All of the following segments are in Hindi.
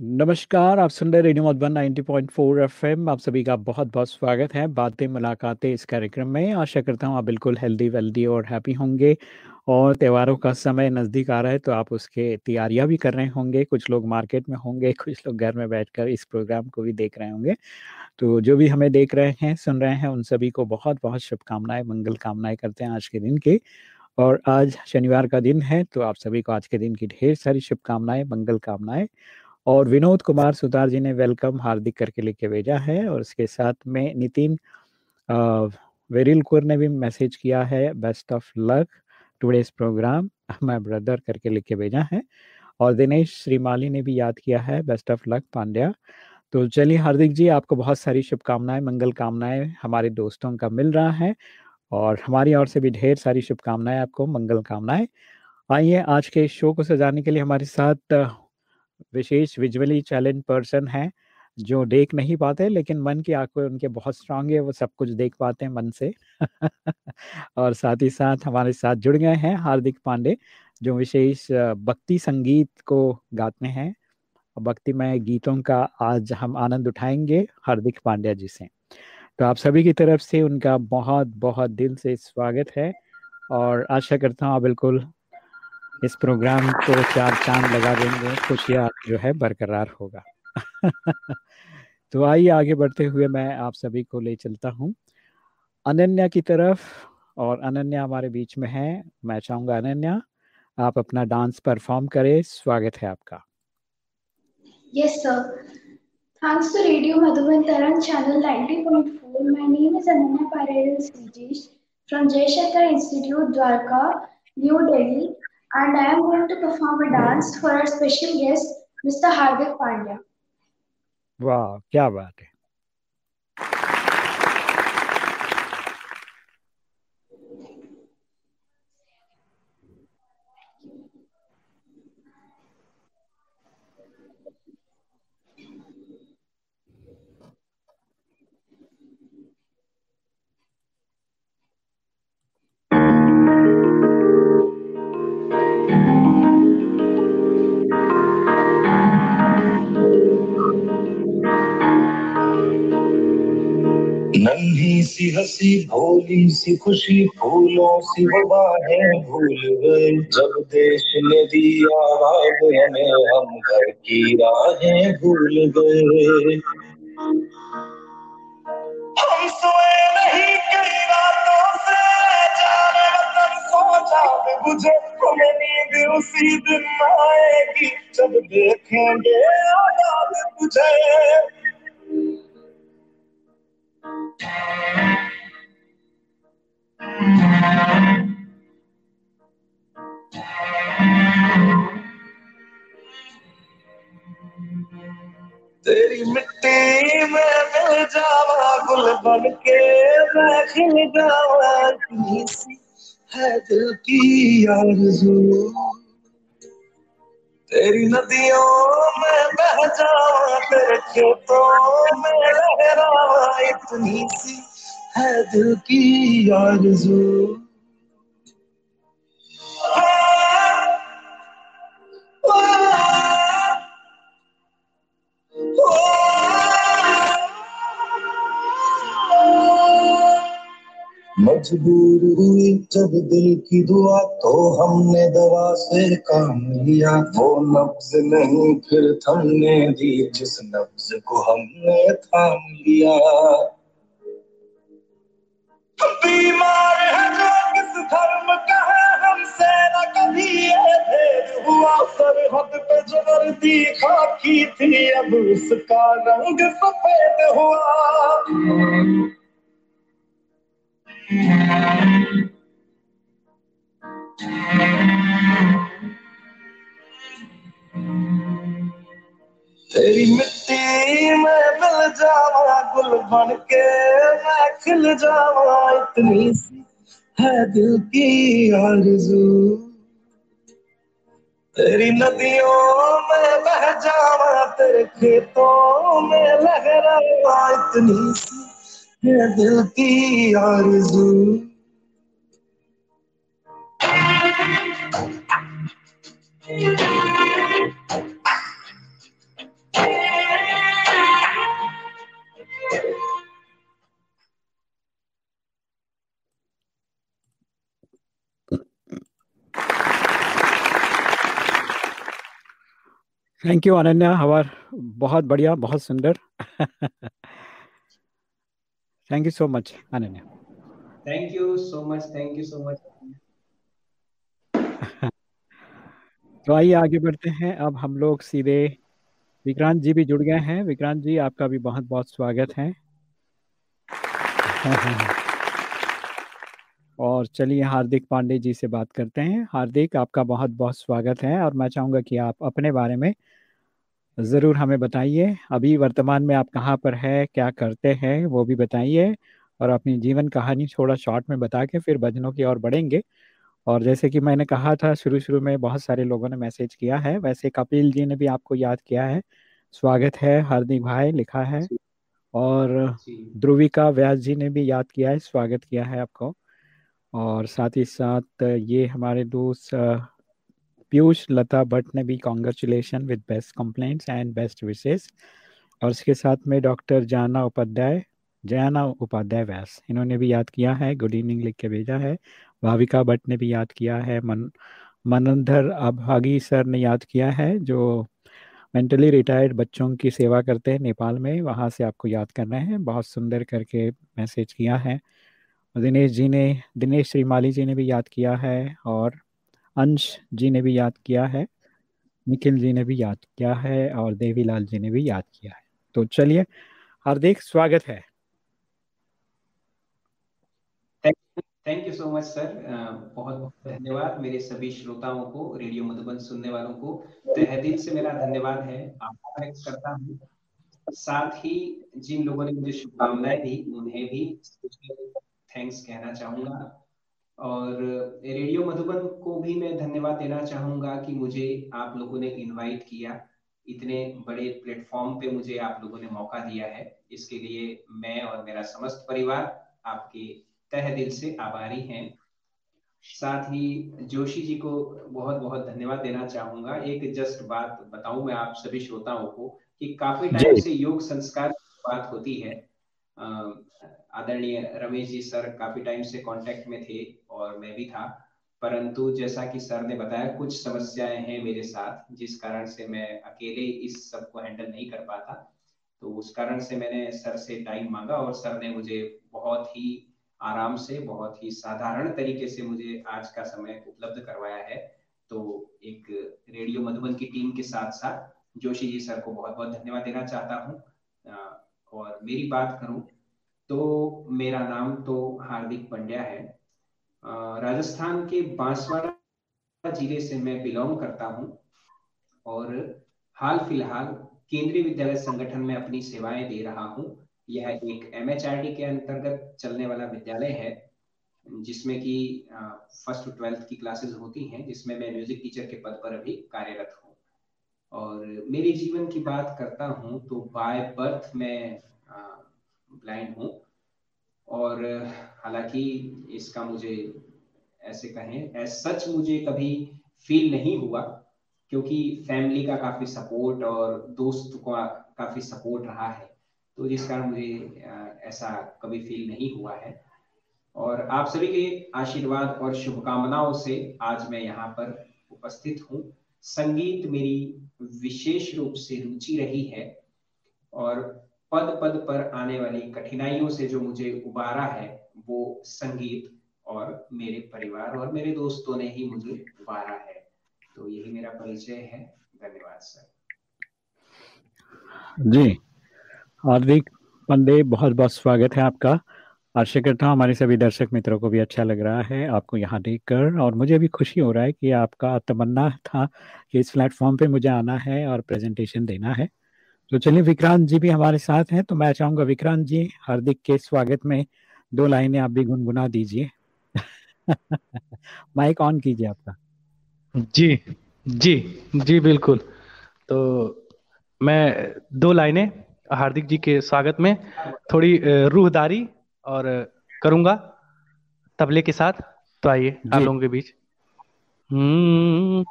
नमस्कार, आप सुन रहे रेडियो मधुबन 90.4 एफएम आप सभी का बहुत-बहुत स्वागत है बातें मुलाकातें इस कार्यक्रम में। आशा करता हूँ आप बिल्कुल हेल्दी वेल्दी और हैप्पी होंगे और त्योहारों का समय नज़दीक आ रहा है तो आप उसके तैयारियाँ भी कर रहे होंगे। कुछ लोग मार्केट में होंगे, कुछ लोग घर में बैठकर इस प्रोग्राम को भी देख रहे होंगे। तो जो भी हमें देख रहे हैं, सुन रहे हैं उन सभी को बहुत-बहुत शुभकामनाएँ मंगल कामनाएँ करते हैं आज के दिन की। और आज शनिवार का दिन है तो आप सभी को आज के दिन की ढेर सारी शुभकामनाएँ मंगल कामनाएँ। और विनोद कुमार सुतार जी ने वेलकम हार्दिक करके लिख के भेजा है और उसके साथ में नितिन वेरिलकुर ने भी मैसेज किया है, best of luck today's programme, my brother करके लिख के भेजा है। और दिनेश श्रीमाली ने भी याद किया है, बेस्ट ऑफ़ लक पांड्या। तो चलिए हार्दिक जी, आपको बहुत सारी शुभकामनाएँ, मंगल कामनाएँ हमारे दोस्तों का मिल रहा है और हमारी ओर से भी ढेर सारी शुभकामनाएँ आपको, मंगल कामनाएँ। आइए आज के शो को सजाने के लिए हमारे साथ विशेष विजुअली चैलेंज पर्सन हैं, जो देख नहीं पाते, लेकिन मन की आँखें उनके बहुत स्ट्रांग है, वो सब कुछ देख पाते हैं मन से। और साथ ही साथ हमारे साथ जुड़ गए हैं हार्दिक पांडे, जो विशेष भक्ति संगीत को गाते हैं। भक्तिमय गीतों का आज हम आनंद उठाएँगे हार्दिक पांड्या जी से। तो आप सभी की तरफ़ से उनका बहुत बहुत दिल से स्वागत है, और आशा करता हूँ बिल्कुल इस प्रोग्राम को चार चाँद लगा देंगे खुशियाँ जो है बरकरार होगा। तो आइए, आगे बढ़ते हुए मैं आप सभी को ले चलता हूँ। अनन्या की तरफ़ और अनन्या हमारे बीच में है। मैं चाहूँगा, अनन्या, आप अपना डांस परफॉर्म करें। स्वागत है आपका। Yes sir thanks to radio Madhuban Tarang channel 90.4 my name is Ananya Parel Rajesh from Jaishankar institute Dwarka new Delhi and I am going to perform a dance for our special guest, Mr. Hardik Pandya. वाह क्या बात है हँसी, भोली सी खुशी, फूलों सी हवाएँ भूल गए। जब देश ने दिया आवाज़ हमें हम घर की राहें भूल गए। हम सोए नहीं कई रातों से, जाने वतन हमें नींद उसी दिन आएगी, जब देखेंगे तेरी मिट्टी में मिल जावा गुल बन के मैं खिल जावा है दिल की आरज़ू। तेरी नदियों में बह जावा तेरे खेतों में लहरावा इतनी सी है दिल की आरज़ू मजबूर हुई जब दिल की दुआ तो हमने दवा से काम लिया। वो नब्ज नहीं, फिर थमने दी, जिस नब्ज को हमने थाम लिया। बीमार है जो किस धर्म का है, हमसे न कभी ये भेद हुआ। सरहद पे जो वर्दी खाकी थी, अब उसका रंग सफ़ेद हुआ। तेरी मिट्टी में मिल जावा, गुल बन के मैं खिल जावा। इतनी सी है दिल की आरज़ू। तेरी नदियों में बह जावा, तेरे खेतों में लहरावा। इतनी सी दिल की आरज़ू। थैंक यू अनन्या हमार बहुत बढ़िया बहुत सुंदर। Thank you so much Ananya thank you so much thank you so much तो आइए आगे बढ़ते हैं। अब हम लोग सीधे विक्रांत जी भी जुड़ गए हैं। विक्रांत जी आपका भी बहुत बहुत स्वागत है। और चलिए हार्दिक पांडे जी से बात करते हैं। हार्दिक आपका बहुत बहुत स्वागत है। और मैं चाहूँगा कि आप अपने बारे में ज़रूर हमें बताइए। अभी वर्तमान में आप कहाँ पर है क्या करते हैं वो भी बताइए। और अपनी जीवन कहानी थोड़ा शॉर्ट में बता के फिर भजनों की ओर बढ़ेंगे। और जैसे कि मैंने कहा था शुरू शुरू में बहुत सारे लोगों ने मैसेज किया है। वैसे कपिल जी ने भी आपको याद किया है। स्वागत है हार्दिक भाई लिखा है। और ध्रुविका व्यास जी ने भी याद किया है स्वागत किया है आपको। और साथ ही साथ ये हमारे दोस्त पीयूष, लता भट्ट ने भी congratulation with best complaints and best विशेष और इसके साथ में डॉक्टर जाना उपाध्याय जयाना उपाध्याय व्यास। इन्होंने भी याद किया है गुड इवनिंग लिख के भेजा है। भाविका भट्ट ने भी याद किया है, मन, मनंधर अभागी सर ने याद किया है, जो मेंटली रिटायर्ड बच्चों की सेवा करते हैं नेपाल में, वहाँ से आपको याद करना है। बहुत सुंदर करके मैसेज किया है। दिनेश जी ने, दिनेश श्रीमाली जी ने भी याद किया है, और अंश जी ने भी याद किया है, निखिल जी ने भी याद किया है और देवीलाल जी ने भी याद किया है। तो चलिए, हार्दिक स्वागत है। Thank you so much sir बहुत बहुत धन्यवाद मेरे सभी श्रोताओं को, रेडियो मधुबन सुनने वालों को। तह दिल से मेरा धन्यवाद है। आभार व्यक्त करता हूँ। साथ ही जिन लोगों ने मुझे शुभकामनाएँ दी, उन्हें भी थैंक्स कहना चाहूँगा। और रेडियो मधुबन को भी मैं धन्यवाद देना चाहूँगा कि मुझे आप लोगों ने इनवाइट किया। इतने बड़े प्लेटफॉर्म पे मुझे आप लोगों ने मौका दिया है। इसके लिए मैं और मेरा समस्त परिवार आपके तह दिल से आभारी हैं। साथ ही जोशी जी को बहुत बहुत धन्यवाद देना चाहूँगा। एक जस्ट बात बताऊँ मैं आप सभी श्रोताओं को कि काफ़ी टाइम से योग संस्कार बात होती है। आदरणीय रमेश जी सर काफ़ी टाइम से कांटेक्ट में थे और मैं भी था। परंतु जैसा कि सर ने बताया, कुछ समस्याएँ हैं मेरे साथ, जिस कारण से मैं अकेले इस सबको हैंडल नहीं कर पाता। तो उस कारण से मैंने सर से टाइम मांगा और सर ने मुझे बहुत ही आराम से, बहुत ही साधारण तरीके से मुझे आज का समय उपलब्ध करवाया है। तो एक रेडियो मधुबन की टीम के साथ साथ जोशी जी सर को बहुत बहुत धन्यवाद देना चाहता हूँ। और मेरी बात करूँ तो मेरा नाम तो हार्दिक पंड्या है। राजस्थान के बांसवाड़ा ज़िले से मैं बिलोंग करता हूँ और हाल फ़िलहाल केंद्रीय विद्यालय संगठन में अपनी सेवाएँ दे रहा हूँ। यह एक एमएचआरडी के अंतर्गत चलने वाला विद्यालय है, जिसमें कि फ़र्स्ट टू ट्वेल्थ की क्लासेस होती हैं, जिसमें मैं म्यूज़िक टीचर के पद पर अभी कार्यरत हूँ। और मेरे जीवन की बात करता हूँ तो बाय बर्थ में ब्लाइंड हूँ। और, हालाँकि इसका मुझे ऐसे कहें सच मुझे कभी फील नहीं हुआ, क्योंकि फैमिली का काफ़ी सपोर्ट और दोस्त का काफ़ी सपोर्ट रहा है। तो जिस कारण मुझे ऐसा कभी फील नहीं हुआ है। और आप सभी के आशीर्वाद और शुभकामनाओं से आज मैं यहाँ पर उपस्थित हूँ। संगीत मेरी विशेष रूप से रुचि रही है और पद पद पर आने वाली कठिनाइयों से जो मुझे उबारा है, वो संगीत और मेरे परिवार और मेरे दोस्तों ने ही मुझे उबारा है। तो यही मेरा परिचय है। धन्यवाद, सर। जी। हार्दिक पंडे, बहुत बहुत स्वागत है आपका। आशा करता हूँ हमारे सभी दर्शक मित्रों को भी अच्छा लग रहा है आपको यहाँ देखकर। और मुझे भी खुशी हो रहा है कि आपका तमन्ना था कि इस प्लेटफॉर्म पे मुझे आना है और प्रेजेंटेशन देना है। तो चलिए विक्रांत जी भी हमारे साथ हैं तो मैं चाहूँगा विक्रांत जी हार्दिक के स्वागत में दो लाइनें आप भी गुनगुना दीजिए। माइक ऑन कीजिए आपका। जी जी जी बिल्कुल। तो मैं दो लाइनें हार्दिक जी के स्वागत में थोड़ी रूहदारी और करूँगा तबले के साथ तो आइए आप लोगों के बीच। हम्म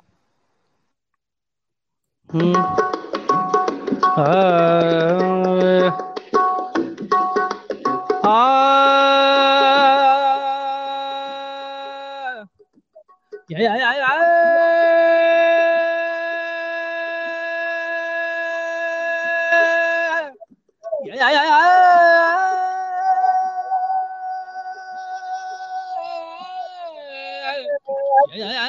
हम्म। vậy vậy vậy vậy vậy vậy vậy vậy vậy vậy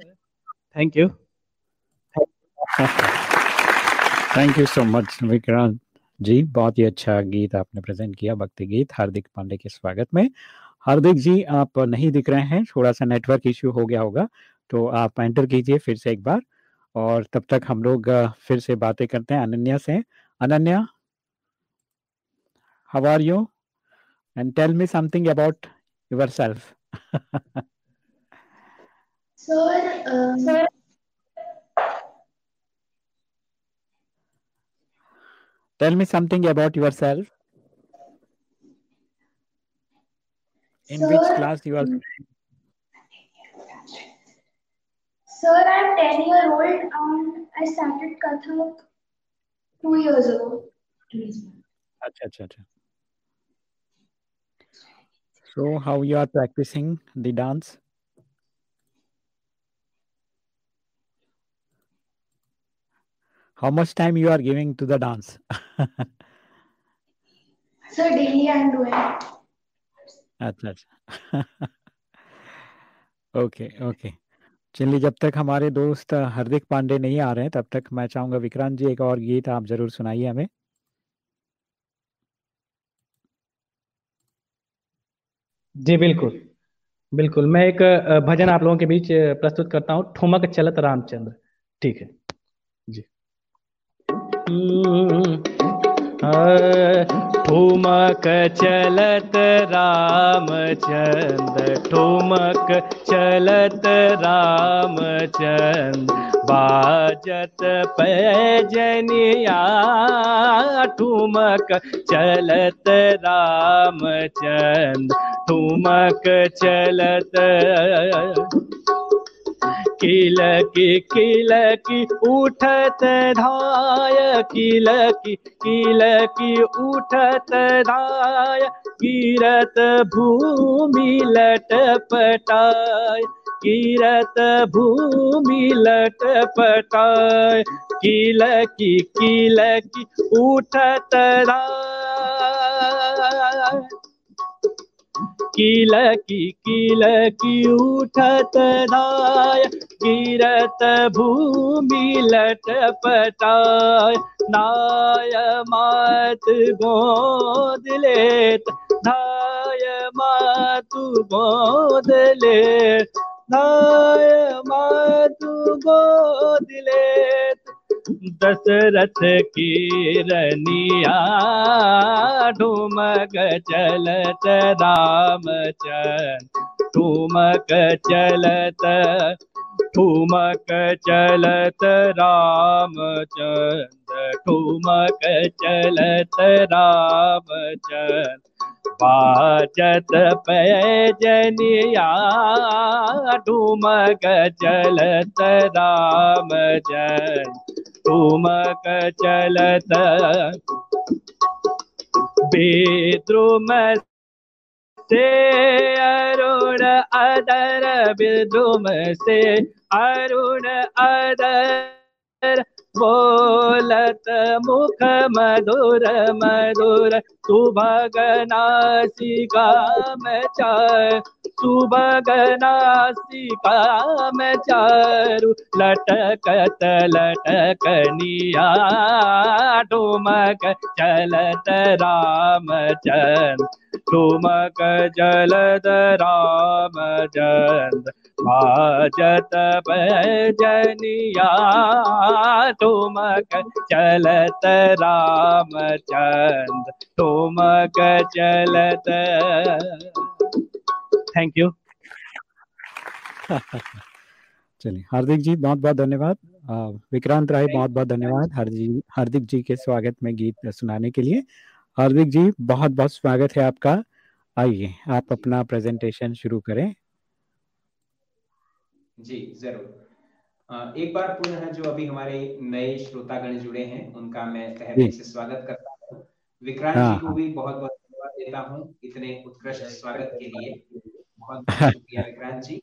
thank you thank you so much Vikrant ji बहुत ही अच्छा गीत आपने प्रेजेंट किया, भक्ति गीत, हार्दिक पांडे के स्वागत में। हार्दिक जी, आप नहीं दिख रहे हैं, थोड़ा सा नेटवर्क इश्यू हो गया होगा तो आप एंटर कीजिए फिर से एक बार। और तब तक हम लोग फिर से बातें करते हैं। अनन्या से। Ananya how are you and tell me something about yourself Sir, um, sir, Tell me something about yourself. In which class you are? sir, I'm 10 year old and I started Kathak two years ago. Acha, acha, acha. So how you are practicing the dance? How much time you are giving to the dance? Sir, daily I'm doing. अच्छा अच्छा। ओके ओके चलिए जब तक हमारे दोस्त हार्दिक पांडे नहीं आ रहे हैं तब तक मैं चाहूँगा विक्रांत जी एक और गीत आप ज़रूर सुनाइए हमें। जी बिल्कुल। बिल्कुल मैं एक भजन आप लोगों के बीच प्रस्तुत करता हूँ ठुमक चलत रामचंद्र। ठीक है। ठुमक चलत रामचंद्र ठुमक चलत रामचंद्र बाजत पैजनिया ठुमक चलत रामचंद्र ठुमक चलत किलकी किलकी उठत धाय, किलकी किलकी उठत धाय गिरत भूमि लटपटाय गिरत भूमि लटपटाय किलकी किलकी उठत धाय। कील की कील की उठत धाय गिरत भूमि लट पटाय। नाय मात गोद लेत धाय मातु गोद ले धाय मातु गोद लेत। दशरथ की रनिया ठुमक चलत रामचंद ठुमक चलत ठुमक चलत रामचंद ठुमक चलत रामचंद बाजत पैजनिया ठुमक चलत रामचंद ठुमक चलत। बेद्रुम से अरुण अदर विद्रुम से अरुण अदर बोलत मुख मधुर मधुर सुभगनासिका में चार। सुभगनासिका में चारु लटकत लटकनिया ठुमक चलत राम रामचंद ठुमक जलद रामचंद भाजत भजनिया ठुमक चलत रामचंद ठुमक चलत थैंक यू चलिए हार्दिक जी बहुत बहुत धन्यवाद। विक्रांत राय बहुत बहुत धन्यवाद हार्दिक हार्दिक जी के स्वागत में गीत सुनाने के लिए। हार्दिक जी बहुत बहुत स्वागत है आपका। आइए आप अपना प्रेजेंटेशन शुरू करें। जी ज़रूर। एक बार पुनः जो अभी हमारे नए श्रोतागण जुड़े हैं उनका मैं तहे दिल से स्वागत करता हूँ। विक्रांत हाँ, जी को हाँ। भी बहुत बहुत धन्यवाद देता हूँ इतने उत्कृष्ट स्वागत के लिए। बहुत बहुत शुक्रिया विक्रांत जी।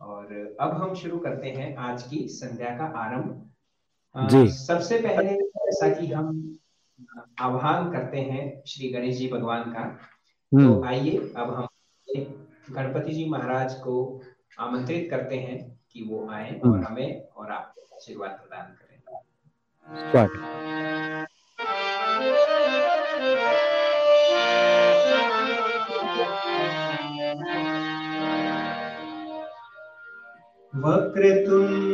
और अब हम शुरू करते हैं आज की संध्या का आरंभ। जी। सबसे पहले जैसा कि हम आह्वान करते हैं श्री गणेश जी भगवान का तो हम्म। आइए अब हम गणपति जी महाराज को आमंत्रित करते हैं कि वो आए और हम्म। हमें और आपको आशीर्वाद प्रदान करें। स्वागत। वक्रतुण्ड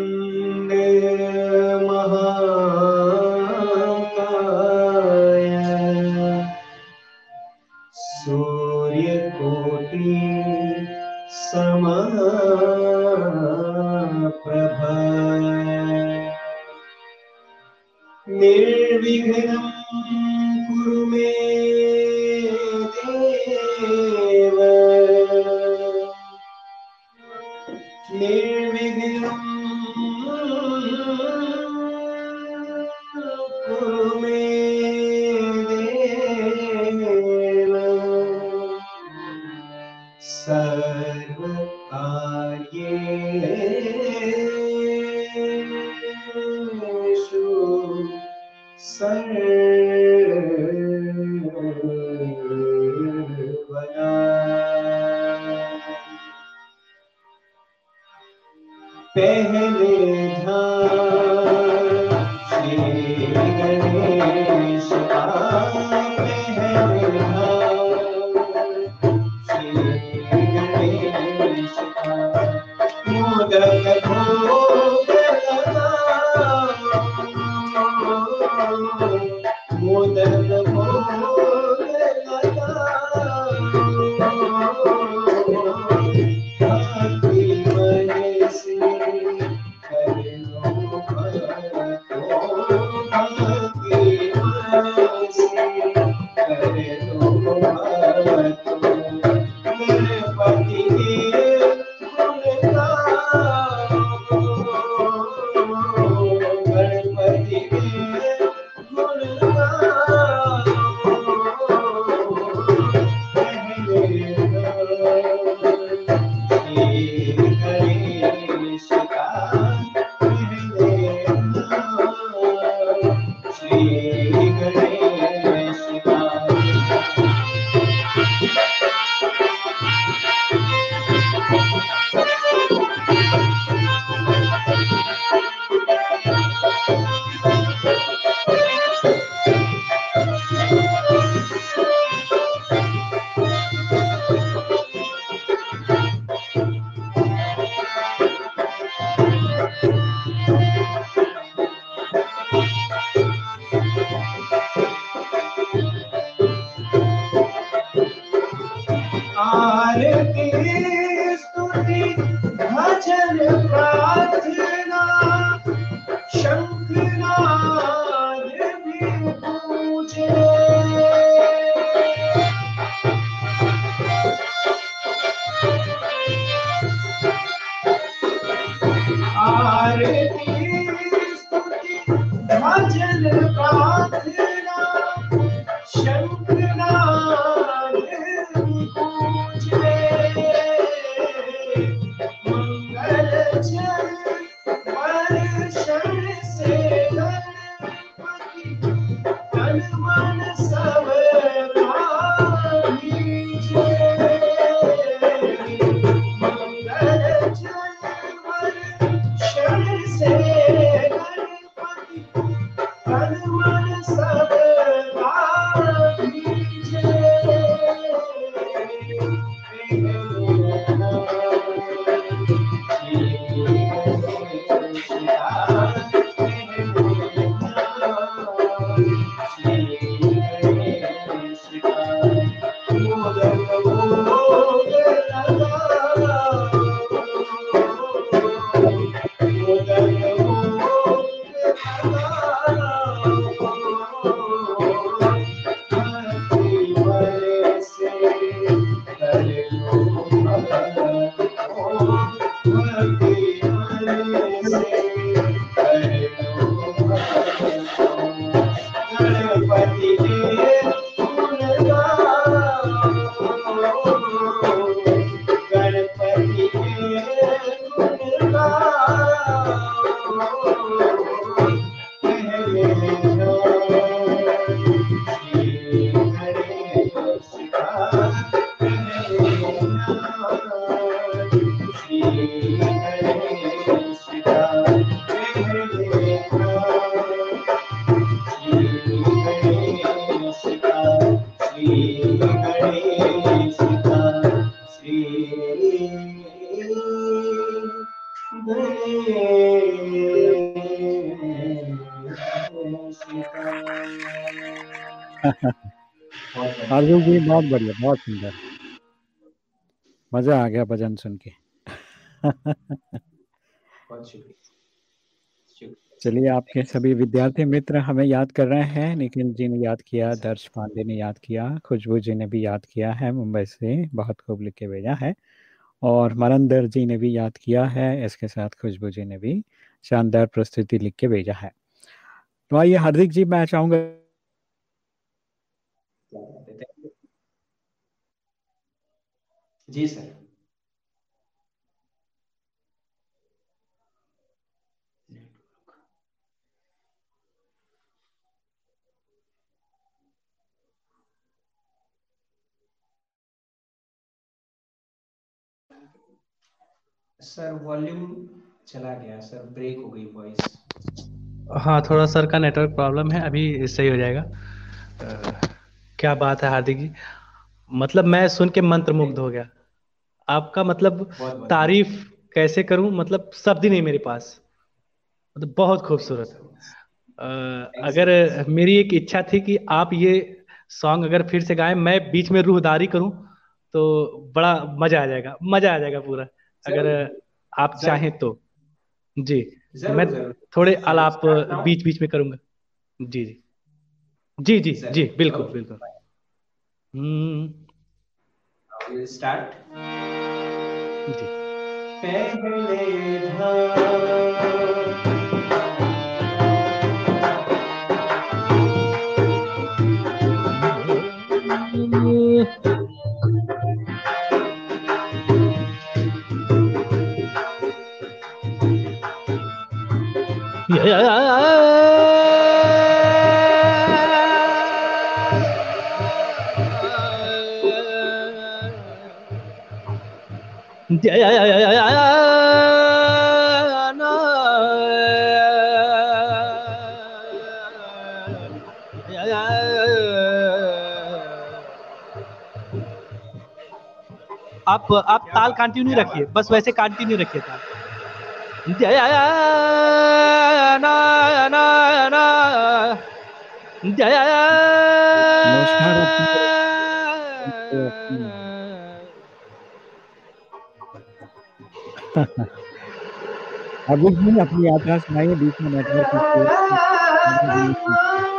बहुत बढ़िया बहुत सुंदर। मज़ा आ गया भजन सुन के। चलिए आपके सभी विद्यार्थी मित्र हमें याद कर रहे हैं निखिल जी ने याद किया दर्श पांडे ने याद किया खुशबू जी ने भी याद किया है मुंबई से बहुत खूब लिख के भेजा है और मरंदर जी ने भी याद किया है इसके साथ खुशबू जी ने भी शानदार प्रस्तुति लिख के भेजा है। तो आइए हार्दिक जी मैं चाहूँगा क्या बात है Thank you. जी सर। सर वॉल्यूम चला गया सर ब्रेक हो गई वॉइस हाँ थोड़ा सर का नेटवर्क प्रॉब्लम है अभी सही हो जाएगा। अ, क्या बात है हार्दिक जी। मतलब मैं सुन के मंत्रमुग्ध हो गया। आपका मतलब तारीफ़ कैसे करूँ? मतलब शब्द ही नहीं मेरे पास। मतलब बहुत खूबसूरत। अगर मेरी एक इच्छा थी कि आप ये सॉन्ग अगर फिर से गाएँ मैं बीच में रूहदारी करूँ तो बड़ा मज़ा आ जाएगा। मज़ा आ जाएगा पूरा। अगर आप चाहें तो। जी। ज़रूर मैं थोड़े आलाप? बीच बीच में करूँगा। जी जी। जी जी जी बिल्कुल बिल्कुल। हम्म। Start. जी पहले धाम आप आप ताल कंटिन्यू रखिए बस वैसे कंटिन्यू रखिए ताल। जय ना ना ना जय अभी अपनी यात्रा सुनाइए बीच में नेटवर्क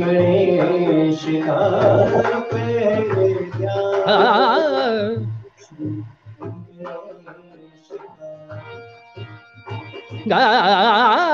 गणेश का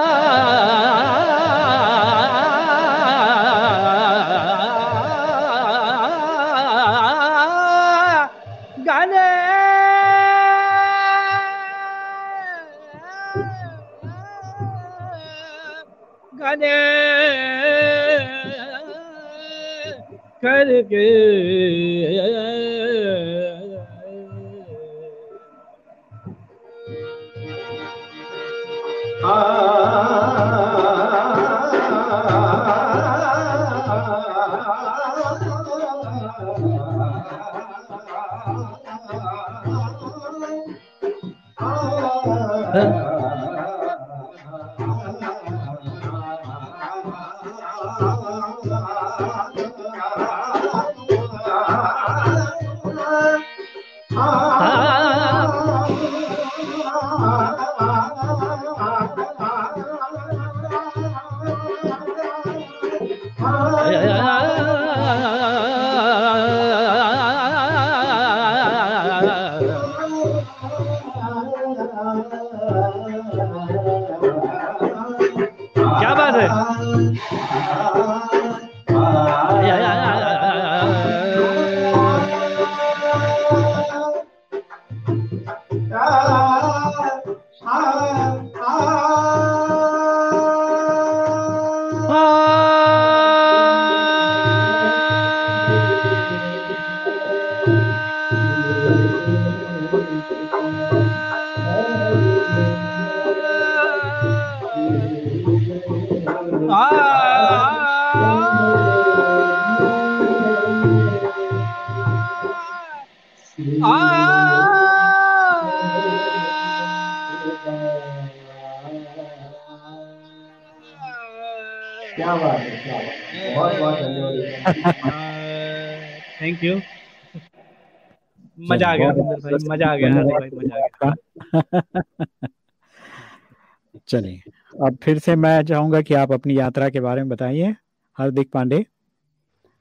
थैंक यू मज़ा आ गया भाई। मज़ा आ गया भाई मज़ा आ गया। चलिए अब फिर से मैं चाहूँगा कि आप अपनी यात्रा के बारे में बताइए। हार्दिक पांडे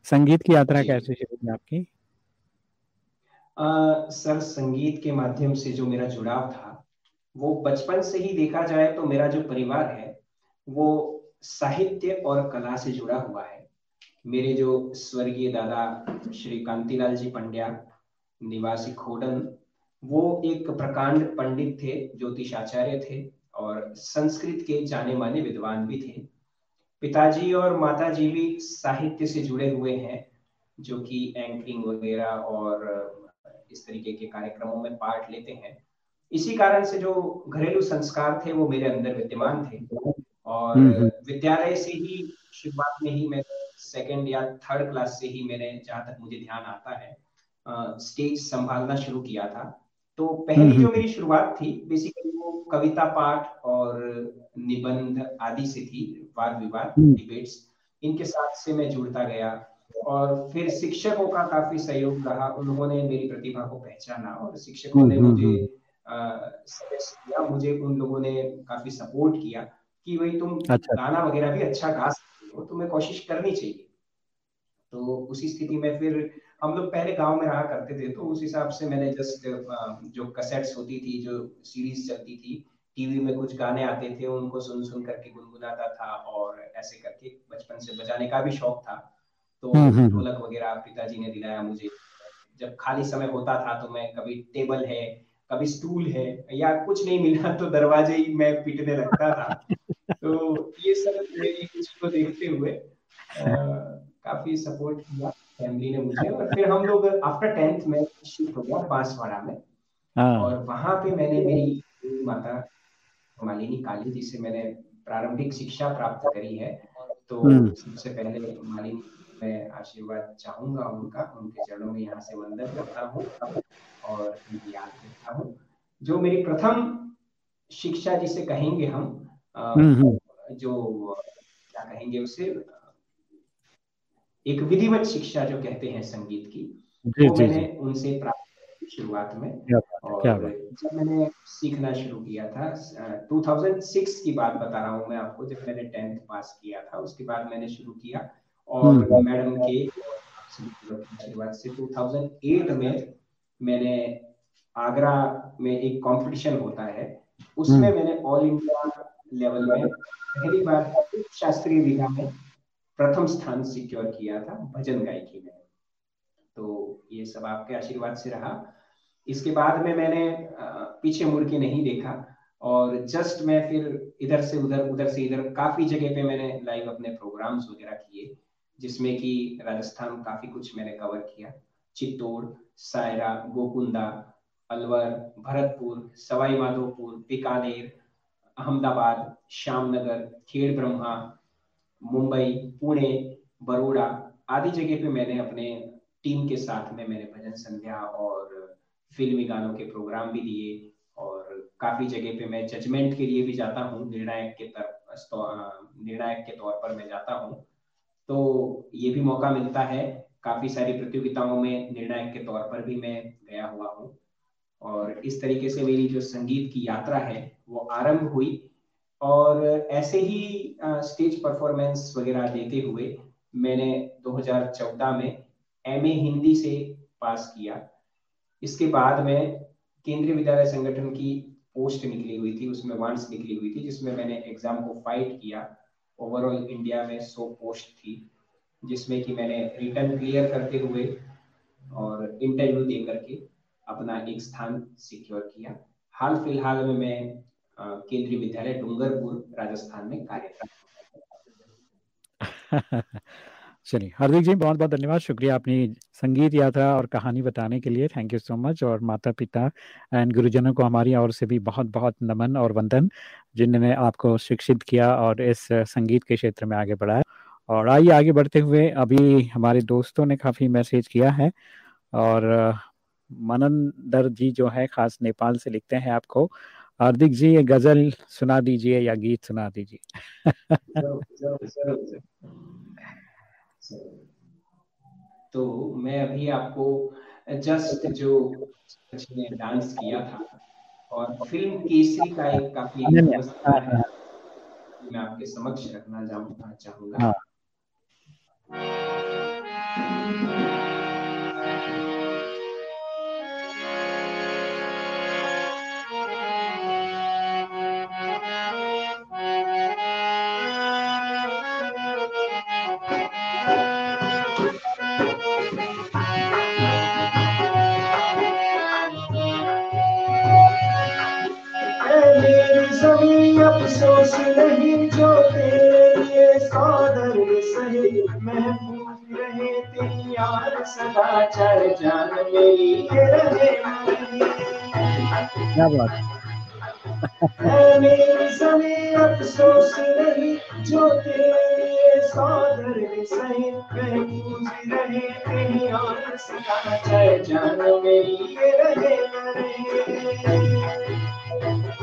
संगीत की यात्रा कैसे शुरू हुई आपकी? आ, सर संगीत के माध्यम से जो मेरा जुड़ाव था वो बचपन से ही देखा जाए तो मेरा जो परिवार है वो साहित्य और कला से जुड़ा हुआ है। मेरे जो स्वर्गीय दादा श्री कांतिलाल जी पंड्या निवासी खोडन वो एक प्रकांड पंडित थे ज्योतिषाचार्य थे और संस्कृत के जाने माने विद्वान भी थे। पिताजी और माताजी भी साहित्य से जुड़े हुए हैं जो कि एंकरिंग वगैरह और इस तरीके के कार्यक्रमों में पार्ट लेते हैं। इसी कारण से जो घरेलू संस्कार थे वो मेरे अंदर विद्यमान थे। और हम्म, हम्म। विद्यालय से ही शुरुआत में ही मैं सेकेंड या थर्ड क्लास से ही मैंने जहाँ तक मुझे ध्यान आता है स्टेज संभालना शुरू किया था। तो पहली हम्म, जो मेरी शुरुआत थी बेसिकली वो कविता पाठ और निबंध आदि से थी वाद विवाद डिबेट्स इनके साथ से मैं जुड़ता गया। और फिर शिक्षकों का काफ़ी सहयोग रहा। उन्होंने मेरी प्रतिभा को पहचाना और शिक्षकों ने मुझे सजेस्ट किया मुझे उन लोगों ने काफ़ी सपोर्ट किया कि भाई तुम अच्छा। गाना वगैरह भी अच्छा गा सकते हो तुम्हें कोशिश करनी चाहिए। तो उसी स्थिति में फिर हम लोग पहले गाँव में रहा करते थे तो उस हिसाब से मैंने जस्ट जो कसेट्स होती थी जो सीरीज़ चलती थी टीवी में कुछ गाने आते थे उनको सुन सुन करके गुनगुनाता था और ऐसे करके बचपन से बजाने का भी शौक था। तो हम्म, हम्म, हम्म। ढोलक वगैरह पिताजी ने दिलाया मुझे। जब खाली समय होता था तो मैं कभी टेबल है कभी स्टूल है या कुछ नहीं मिला तो दरवाजे ही मैं पीटने लगता था। तो ये सब मेरी कुछ को देखते हुए आ, काफ़ी सपोर्ट किया फैमिली ने मुझे। और फिर हम लोग आफ्टर टेंथ में शिफ्ट हो गया बांसवाड़ा में। हाँ। और वहाँ पे मैंने मेरी माता मालिनी काली जी से मैंने प्रारंभिक शिक्षा प्राप्त करी है। तो। सबसे पहले मालिनी मैं आशीर्वाद चाहूँगा उनका उनके चरणों में यहाँ से वंदन करता हूँ और उनकी याद करता हूँ। जो मेरी प्रथम शिक्षा जिसे कहेंगे हम हम्म, हम्म, जो क्या कहेंगे उसे एक विधिवत शिक्षा जो कहते हैं संगीत की जी वो जी मैंने जी। उनसे प्राप्त शुरुआत में। और क्या जब मैंने सीखना शुरू किया था अ, 2006 की बात बता रहा हूँ मैं आपको जब मैंने टेंथ पास किया था उसके बाद मैंने शुरू किया। और हम्म। मैडम के आशीर्वाद से 2008 में मैंने आगरा में एक कंपटीशन होता है उसमें हम्म। मैंने ऑल इंडिया लेवल में पहली बार शास्त्रीय विधा में प्रथम स्थान सिक्योर किया था भजन गायकी में तो ये सब आपके आशीर्वाद से रहा इसके बाद में मैंने पीछे मुड़ के नहीं देखा और जस्ट मैं फिर इधर से उधर उधर से इधर काफ़ी जगह पे मैंने लाइव अपने प्रोग्राम्स वगैरह किए जिसमें कि राजस्थान काफ़ी कुछ मैंने कवर किया। चित्तौड़, सायरा, गोकुंदा, अलवर, भरतपुर सवाई माधोपुर बीकानेर, अहमदाबाद, श्यामनगर, खेड़ ब्रह्मा, मुंबई, पुणे बड़ोड़ा आदि जगह पे मैंने अपने टीम के साथ में मैंने भजन संध्या और फिल्मी गानों के प्रोग्राम भी दिए और काफ़ी जगह पे मैं जजमेंट के लिए भी जाता हूँ। निर्णायक के तरफ़ निर्णायक के तौर पर मैं जाता हूँ। तो ये भी मौका मिलता है। काफ़ी सारी प्रतियोगिताओं में निर्णायक के तौर पर भी मैं गया हुआ हूँ। और इस तरीके से मेरी जो संगीत की यात्रा है, वो आरंभ हुई। और ऐसे ही स्टेज परफॉर्मेंस वगैरह देते हुए मैंने 2014 में एमए हिंदी से पास किया। इसके बाद में केंद्रीय विद्यालय संगठन की पोस्ट निकली हुई थी, उसमें वांस निकली हुई थी, जिसमें मैंने एग्ज़ाम को फाइट किया। ओवरऑल इंडिया में सौ पोस्ट थी, जिसमें कि मैंने रिटर्न क्लियर करते हुए और इंटरव्यू दे करके अपना एक स्थान सिक्योर किया हाल फ़िलहाल में मैं केंद्रीय विद्यालय डूंगरपुर, राजस्थान में कार्यरत। चलिए, हार्दिक जी, बहुत बहुत धन्यवाद। शुक्रिया अपनी संगीत यात्रा और कहानी बताने के लिए। थैंक यू सो मच और माता पिता एंड गुरुजनों को हमारी ओर से भी बहुत बहुत नमन और वंदन, जिन्होंने आपको शिक्षित किया और इस संगीत के क्षेत्र में आगे बढ़ाया। और आइए, आगे बढ़ते हुए अभी हमारे दोस्तों ने काफ़ी मैसेज किया है। और मनंदर जी जो है, खास नेपाल से लिखते हैं आपको। हार्दिक जी, ये गज़ल सुना दीजिए या गीत सुना दीजिए ज़रूर ज़रूर ज़रूर ज़रूर। तो मैं अभी आपको जस्ट जो ने डांस किया था और फ़िल्म केसरी का एक काफ़ी हाँ, है, मैं आपके समक्ष रखना चाहूँगा। चाहूँगा अफसोस नहीं जो तेरे लिए सादर सहे महबूब रहे तेरी यार सदा चाहे जान मेरी ये रहे क्या बात मेरी ज़मीन अफसोस नहीं जो तेरे लिए सादर सहे महबूब रहे तेरी यार सदा चाहे जान मेरी ये रहे।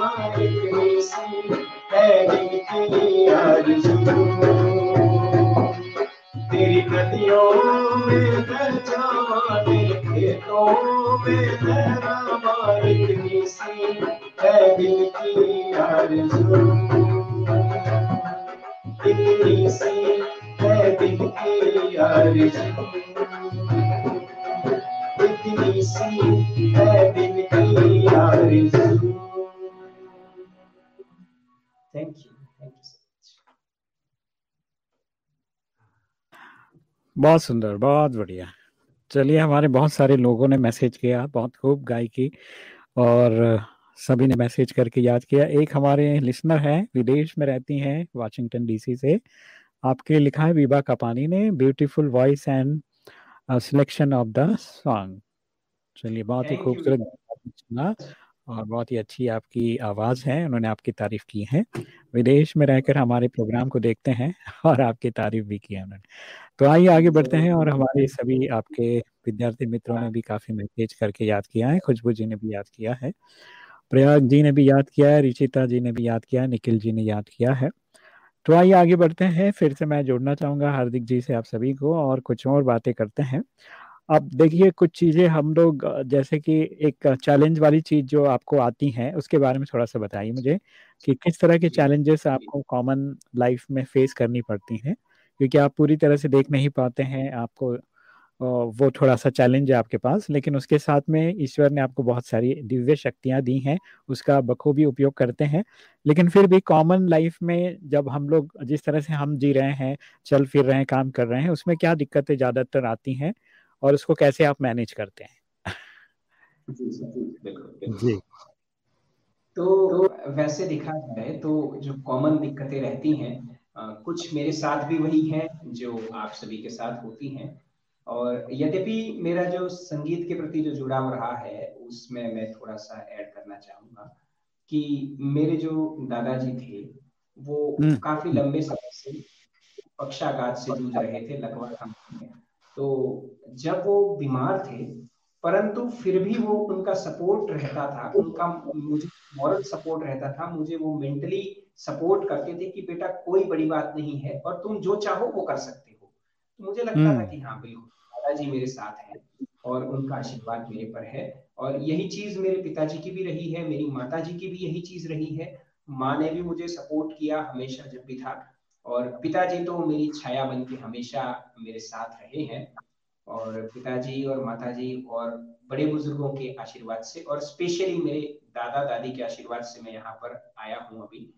जावा बहुत सुंदर बहुत बढ़िया। चलिए हमारे बहुत सारे लोगों ने मैसेज किया बहुत खूब गायकी और सभी ने मैसेज करके याद किया। एक हमारे लिसनर हैं विदेश में रहती हैं वाशिंगटन डीसी से। आपके लिखा है विभा कपानी ने beautiful voice and selection of the song. चलिए बहुत ही खूबसूरत और बहुत ही अच्छी आपकी आवाज़ है उन्होंने आपकी तारीफ़ की है। विदेश में रहकर हमारे प्रोग्राम को देखते हैं और आपकी तारीफ़ भी की है उन्होंने। तो आइए आगे बढ़ते हैं और हमारे सभी आपके विद्यार्थी मित्रों ने भी काफ़ी मैसेज करके याद किया है खुशबू जी ने भी याद किया है प्रयाग जी ने भी याद किया है रिचिता जी ने भी याद किया है निखिल जी ने याद किया है। तो आइए आगे बढ़ते हैं फिर से मैं जोड़ना चाहूँगा हार्दिक जी से आप सभी को और कुछ और बातें करते हैं। अब देखिए कुछ चीज़ें हम लोग जैसे कि एक चैलेंज वाली चीज़ जो आपको आती है उसके बारे में थोड़ा सा बताइए मुझे कि किस तरह के चैलेंजेस आपको कॉमन लाइफ में फेस करनी पड़ती हैं। क्योंकि आप पूरी तरह से देख नहीं पाते हैं आपको वो थोड़ा सा चैलेंज है आपके पास लेकिन उसके साथ में ईश्वर ने आपको बहुत सारी दिव्य शक्तियाँ दी हैं उसका बखूबी उपयोग करते हैं। लेकिन फिर भी कॉमन लाइफ में जब हम लोग जिस तरह से हम जी रहे हैं चल फिर रहे हैं काम कर रहे हैं उसमें क्या दिक्कतें ज़्यादातर आती हैं और उसको कैसे आप मैनेज करते हैं? जी जी जी तो वैसे देखा जाए तो जो कॉमन दिक्कतें रहती हैं कुछ मेरे साथ भी वही हैं जो आप सभी के साथ होती हैं। और यद्यपि मेरा जो संगीत के प्रति जो जुड़ाव रहा है उसमें मैं थोड़ा सा ऐड करना चाहूँगा कि मेरे जो दादाजी थे वो हम्म। काफ़ी लंबे समय से पक्षाघात से जूझ रहे थे लकवा में। तो जब वो बीमार थे परंतु फिर भी वो उनका सपोर्ट रहता था उनका मुझे मॉरल सपोर्ट रहता था मुझे वो मेंटली सपोर्ट करते थे कि बेटा कोई बड़ी बात नहीं है और तुम जो चाहो वो कर सकते हो। तो मुझे लगता था हम्म। कि हाँ बिल्कुल दादाजी मेरे साथ हैं और उनका आशीर्वाद मेरे पर है और यही चीज़ मेरे पिताजी की भी रही है मेरी माता जी की भी यही चीज़ रही है। माँ ने भी मुझे सपोर्ट किया हमेशा जब भी था और पिताजी तो मेरी छाया बन के हमेशा मेरे साथ रहे हैं और पिताजी और माताजी और बड़े बुज़ुर्गों के आशीर्वाद से और स्पेशली मेरे दादा दादी के आशीर्वाद से मैं यहाँ पर आया हूँ अभी।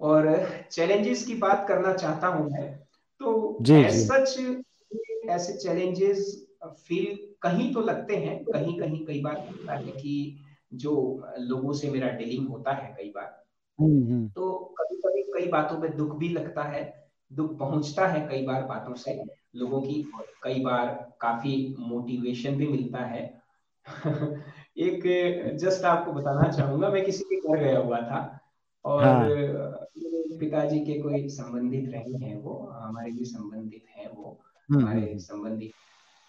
और चैलेंजेस की बात करना चाहता हूँ मैं तो सच ऐसे चैलेंजेस फील कहीं तो लगते हैं कहीं कहीं कई बार लगता है कि जो लोगों से मेरा डीलिंग होता है कई बार। हम्म हम्म। तो कभी कभी कई बातों पे दुख भी लगता है दुख पहुँचता है कई बार बातों से लोगों की और कई बार काफ़ी मोटिवेशन भी मिलता है। एक जस्ट आपको बताना चाहूँगा मैं किसी के घर गया हुआ था। और हाँ। पिताजी के कोई संबंधित रहे हैं वो हमारे भी संबंधित हैं वो हम्म हमारे हम्म संबंधी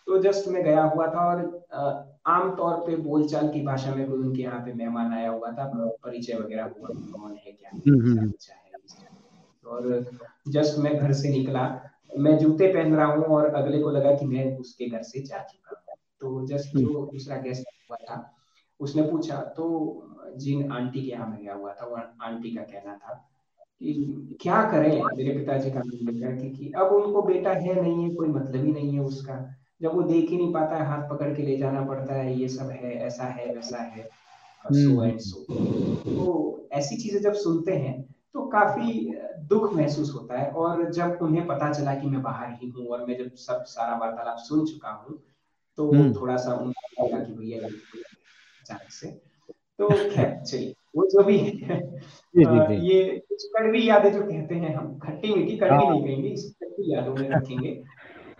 तो जस्ट मैं गया हुआ था और अ, आम तौर पे बोलचाल की भाषा में कोई उनके यहाँ पे मेहमान आया हुआ था परिचय वगैरह हुआ कौन है क्या है हम्म हम्म और जस्ट मैं घर से निकला। मैं जूते पहन रहा हूँ और अगले को लगा कि मैं उसके घर से जा चुका हूँ। तो जस्ट हम्म। जो दूसरा गेस्ट हुआ था उसने पूछा तो जिन आंटी के यहाँ मैं गया हुआ था वो आंटी का कहना था कि क्या करें? मेरे पिताजी का लेकर के कि अब उनको बेटा है नहीं है कोई मतलब ही नहीं है उसका। जब वो देख ही नहीं पाता है हाथ पकड़ के ले जाना पड़ता है ये सब है ऐसा है वैसा है हम्म सो एंड सो तो ऐसी चीज़ें जब सुनते हैं तो काफ़ी दुख महसूस होता है और जब उन्हें पता चला कि मैं बाहर ही हूँ और मैं जब सब सारा वार्तालाप सुन चुका हूँ तो हम्म। थोड़ा सा उनका लगा कि भैया अचानक से तो खैर चलिए वो जो भी है ये कुछ कड़वी यादें जो कहते हैं हम खट्टी मीठी कड़वी हाँ। नहीं कहेंगे इस खट्टी यादों में रखेंगे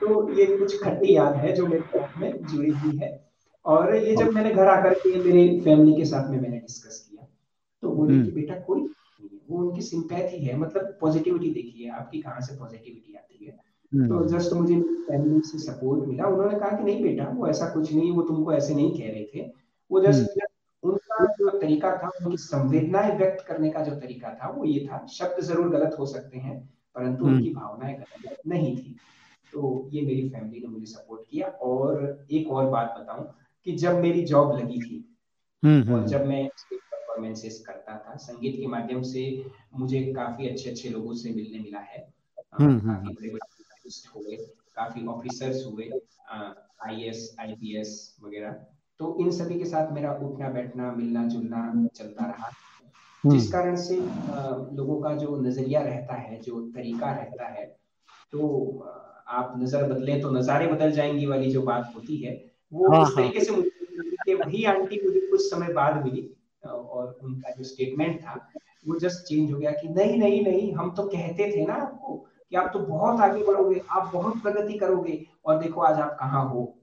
तो ये कुछ खट्टी याद है जो मेरे में जुड़ी हुई है और ये जब मैंने घर आकर के मेरे फैमिली के साथ में मैंने डिस्कस किया तो बोले कि हम्म। बेटा कोई वो उनकी सिंपैथी है मतलब पॉजिटिविटी देखिए आपकी कहाँ से पॉजिटिविटी आती है तो जस्ट हम्म। मुझे फैमिली से सपोर्ट मिला उन्होंने कहा कि नहीं बेटा वो ऐसा कुछ नहीं वो तुमको ऐसे नहीं कह रहे थे वो जस्ट हम्म। उनका जो तरीका था उनकी संवेदनाएँ व्यक्त करने का जो तरीका था वो ये था शब्द ज़रूर गलत हो सकते हैं परंतु उनकी भावनाएँ गलत नहीं थी। तो ये मेरी फैमिली ने मुझे सपोर्ट किया। और एक और बात बताऊँ कि जब मेरी जॉब लगी थी हम्म, और हम्म। जब मैं परफॉर्मेंसेस करता था संगीत के माध्यम से मुझे काफ़ी अच्छे अच्छे लोगों से मिलने मिला है। हम्म, काफ़ी बड़े बड़े हुए काफ़ी ऑफिसर्स हुए I S I P S वगैरह। तो इन सभी के साथ मेरा उठना बैठना मिलना जुलना चलता रहा। जिस कारण से लोगों का जो नज़रिया रहता है जो तरीका रहता है तो आप नज़र बदले तो नजारे बदल जाएँगी वाली जो बात होती है वो हाँ, इस हाँ। तरीके से मुझे वही आंटी मुझे कुछ समय बाद मिली और उनका जो स्टेटमेंट था वो जस्ट चेंज हो गया कि नहीं नहीं नहीं हम तो कहते थे ना आपको कि आप तो बहुत आगे बढ़ोगे आप बहुत प्रगति करोगे और देखो आज आप कहाँ हो।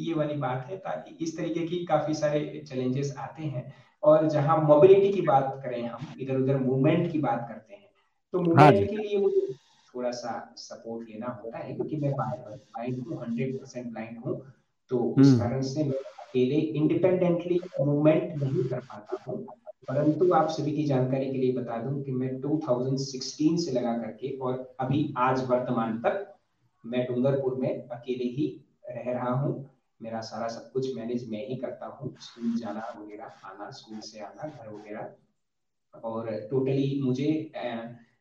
ये वाली बात है ताकि इस तरीके की काफ़ी सारे चैलेंजेस आते हैं। और जहाँ मोबिलिटी की बात करें हम इधर उधर मूवमेंट की बात करते हैं तो मूवमेंट हाँ के लिए मुझे थोड़ा सा सपोर्ट लेना होता है क्योंकि मैं ब्लाइंड हूँ हंड्रेड परसेंट ब्लाइंड हूँ तो उस हम्म। कारण से मैं अकेले इंडिपेंडेंटली मूवमेंट नहीं कर पाता हूँ। परंतु आप सभी की जानकारी के लिए बता दूँ कि मैं 2016 से लगा करके और अभी आज वर्तमान तक मैं डूंगरपुर में अकेले ही रह रहा हूँ। मेरा सारा सब कुछ मैनेज मैं ही करता हूँ। स्कूल जाना वगैरह आना स्कूल से आना घर वगैरह। और टोटली मुझे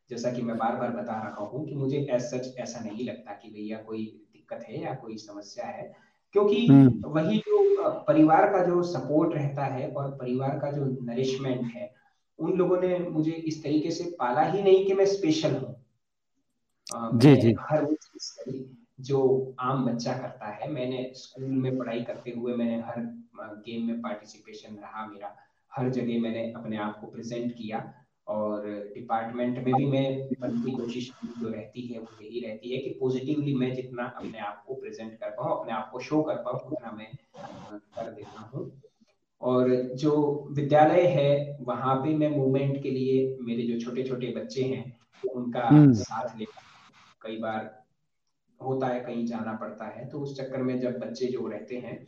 जैसा कि मैं बार बार बता रहा हूँ कि मुझे एज सच ऐसा नहीं लगता कि भैया कोई दिक्कत है या कोई समस्या है। क्योंकि हम्म। वही जो परिवार का जो सपोर्ट रहता है और परिवार का जो नरिशमेंट है उन लोगों ने मुझे इस तरीके से पाला ही नहीं कि मैं स्पेशल हूँ। जी जी। हर वो चीज़ जो आम बच्चा करता है मैंने स्कूल में पढ़ाई करते हुए मैंने हर गेम में पार्टिसिपेशन रहा मेरा। हर जगह मैंने अपने आप को प्रेजेंट किया और डिपार्टमेंट में भी मैं बनती कोशिश जो रहती है वो यही रहती है कि पॉजिटिवली मैं जितना अपने आप को प्रेजेंट कर पाऊँ अपने आप को शो कर पाऊँ उतना मैं कर देता हूँ। और जो विद्यालय है वहाँ पे मैं मूवमेंट के लिए मेरे जो छोटे छोटे बच्चे हैं उनका हम्म। साथ लेकर कई बार होता है कहीं जाना पड़ता है तो उस चक्कर में जब बच्चे जो रहते हैं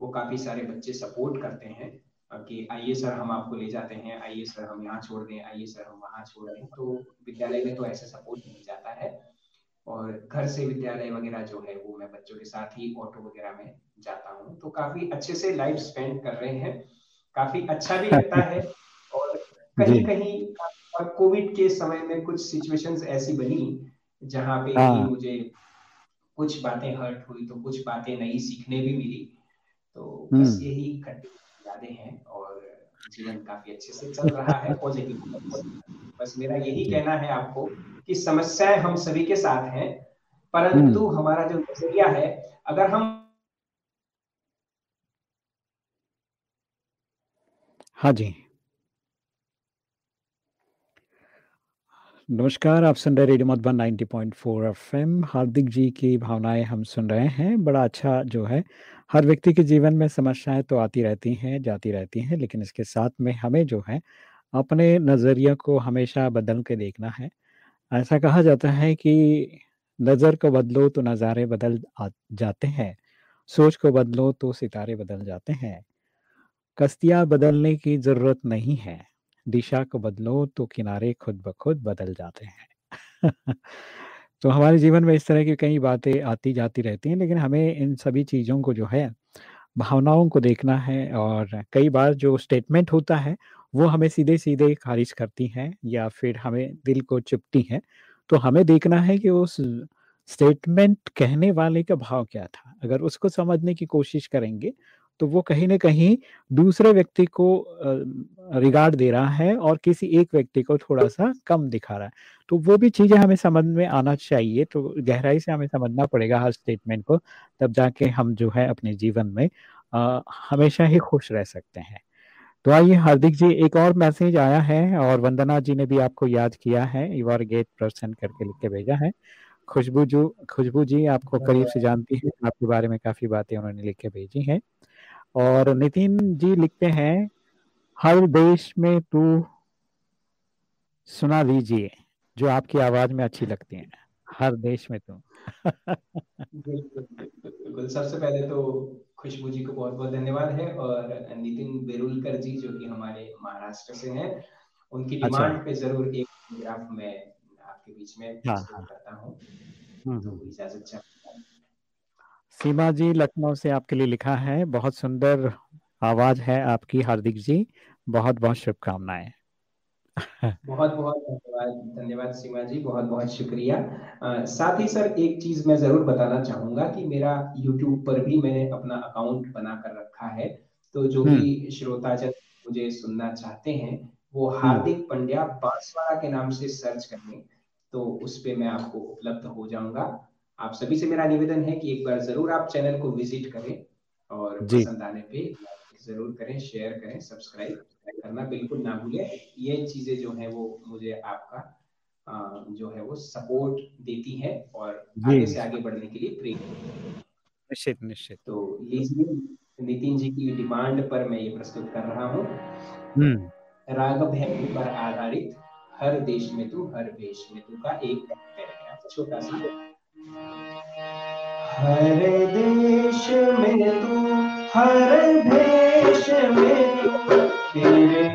वो काफ़ी सारे बच्चे सपोर्ट करते हैं कि आइए सर हम आपको ले जाते हैं आइए सर हम यहाँ छोड़ दें आइए सर हम वहाँ छोड़ दें तो विद्यालय में तो ऐसे सपोर्ट मिल जाता है और घर से विद्यालय वगैरह जो है वो मैं बच्चों के साथ ही ऑटो वगैरह में जाता हूँ तो काफ़ी अच्छे से लाइफ स्पेंड कर रहे हैं काफ़ी अच्छा भी लगता है और कहीं कहीं और कोविड के समय में कुछ सिचुएशंस ऐसी बनी जहाँ पे हाँ। मुझे कुछ बातें हर्ट हुई तो कुछ बातें नई सीखने भी मिली तो बस हम्म। यही यादें हैं और जीवन काफ़ी अच्छे से चल रहा है पॉजिटिव बस मेरा यही कहना है आपको कि समस्याएँ हम सभी के साथ हैं परंतु हम्म। हमारा जो नज़रिया है अगर हम हाँ जी नमस्कार, आप सुन रहे रेडियो मधुबन 90.4 एफएम। हार्दिक जी की भावनाएँ हम सुन रहे हैं। बड़ा अच्छा जो है, हर व्यक्ति के जीवन में समस्याएँ तो आती रहती हैं, जाती रहती हैं, लेकिन इसके साथ में हमें जो है, अपने नज़रिया को हमेशा बदल के देखना है। ऐसा कहा जाता है कि नज़र को बदलो तो नज़ारे बदल जाते हैं, सोच को बदलो तो सितारे बदल जाते हैं। कश्तियाँ बदलने की ज़रूरत नहीं है। दिशा को बदलो तो किनारे खुद ब खुद बदल जाते हैं। तो हमारे जीवन में इस तरह की कई बातें आती जाती रहती हैं, लेकिन हमें इन सभी चीज़ों को जो है, भावनाओं को देखना है और कई बार जो स्टेटमेंट होता है, वो हमें सीधे सीधे खारिज करती हैं या फिर हमें दिल को चुपती हैं। तो हमें देखना है कि उस स्टेटमेंट कहने वाले का भाव क्या था। अगर उसको समझने की कोशिश करेंगे तो वो कहीं ना कहीं दूसरे व्यक्ति को रिगार्ड दे रहा है और किसी एक व्यक्ति को थोड़ा सा कम दिखा रहा है। तो वो भी चीज़ें हमें समझ में आना चाहिए तो गहराई से हमें समझना पड़ेगा हर स्टेटमेंट को तब जाके हम जो है अपने जीवन में आ, हमेशा ही खुश रह सकते हैं। तो आइए हार्दिक जी एक और मैसेज आया है और वंदना जी ने भी आपको याद किया है यू आर गेट पर्सन करके लिख के भेजा है। खुशबू जो खुशबू जी आपको करीब से जानती है आपके बारे में काफ़ी बातें उन्होंने लिख के भेजी हैं। और नितिन जी लिखते हैं हर देश में तू सुना दीजिए जो आपकी आवाज़ में अच्छी लगती है हर देश में तू बिल्कुल सबसे पहले तो खुशबू जी को बहुत बहुत धन्यवाद है और नितिन बेरुलकर जी जो कि हमारे महाराष्ट्र से हैं उनकी डिमांड अच्छा। पे ज़रूर एक ग्राफ में आपके बीच में हाँ, हाँ. करता हूँ हम्म, तो हम्म। इजाज़त चाहता सीमा जी लखनऊ से आपके लिए लिखा है बहुत सुंदर आवाज़ है आपकी हार्दिक जी बहुत बहुत शुभकामनाएँ बहुत बहुत धन्यवाद धन्यवाद सीमा जी बहुत बहुत शुक्रिया आ, साथ ही सर एक चीज़ मैं ज़रूर बताना चाहूँगा कि मेरा यूट्यूब पर भी मैंने अपना अकाउंट बना कर रखा है तो जो भी हम्म। श्रोता जन मुझे सुनना चाहते हैं वो हम्म। हार्दिक पंड्या बांसवाड़ा के नाम से सर्च करें तो उस पर मैं आपको उपलब्ध हो जाऊँगा आप सभी से मेरा निवेदन है कि एक बार ज़रूर आप चैनल को विज़िट करें और पसंद आने पे ज़रूर करें शेयर करें सब्सक्राइब करना बिल्कुल ना भूलें। ये चीज़ें जो है वो मुझे आपका जो है वो सपोर्ट देती है और आगे से आगे बढ़ने के लिए प्रेरित निश्चित निश्चित। तो लीजिए नितिन जी की डिमांड पर मैं ये प्रस्तुत कर रहा हूँ। हम्म। राघव पर आधारित हर देश में तू हर देश में तू का एक छोटा सा हर देश में तू हर देश में तू तेरे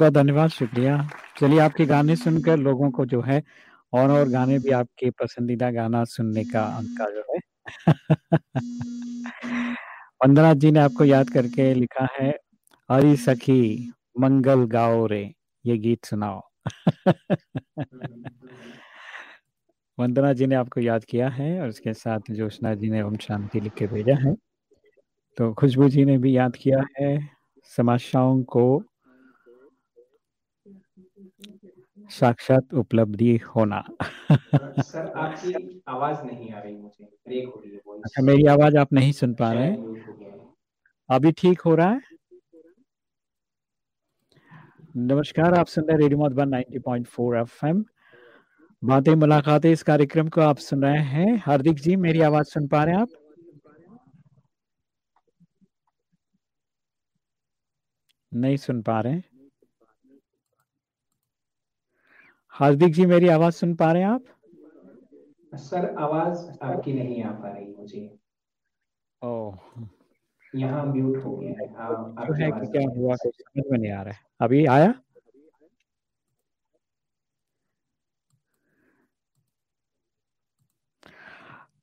बहुत धन्यवाद, शुक्रिया। चलिए, आपके गाने सुनकर लोगों को जो है और और गाने भी आपके पसंदीदा गाना सुनने का अंका जो है। वंदना जी ने आपको याद करके लिखा है हरी सखी, मंगल गाओ रे, ये गीत सुनाओ। वंदना जी ने आपको याद किया है और उसके साथ जोशना जी ने ओम शांति लिख के भेजा है। तो खुशबू जी ने भी याद किया है समस्याओं को साक्षात उपलब्धि होना। सर आपकी आवाज़ नहीं आ रही मुझे। ब्रेक हो रही है अच्छा मेरी आवाज़ आप नहीं सुन पा रहे हैं? अभी ठीक हो रहा है? नमस्कार आप सुन रहे रेडियो मधुबन 90.4 एफएम। बातें मुलाकातें इस कार्यक्रम को आप सुन रहे हैं। हार्दिक जी मेरी आवाज़ सुन पा रहे हैं आप? नहीं सुन पा रहे हार्दिक जी मेरी आवाज़ सुन पा रहे हैं आप? सर आवाज़ आपकी नहीं आ पा रही मुझे। ओ यहाँ म्यूट हो गया है। हाँ, है क्या हुआ समझ में नहीं आ रहा है। अभी आया?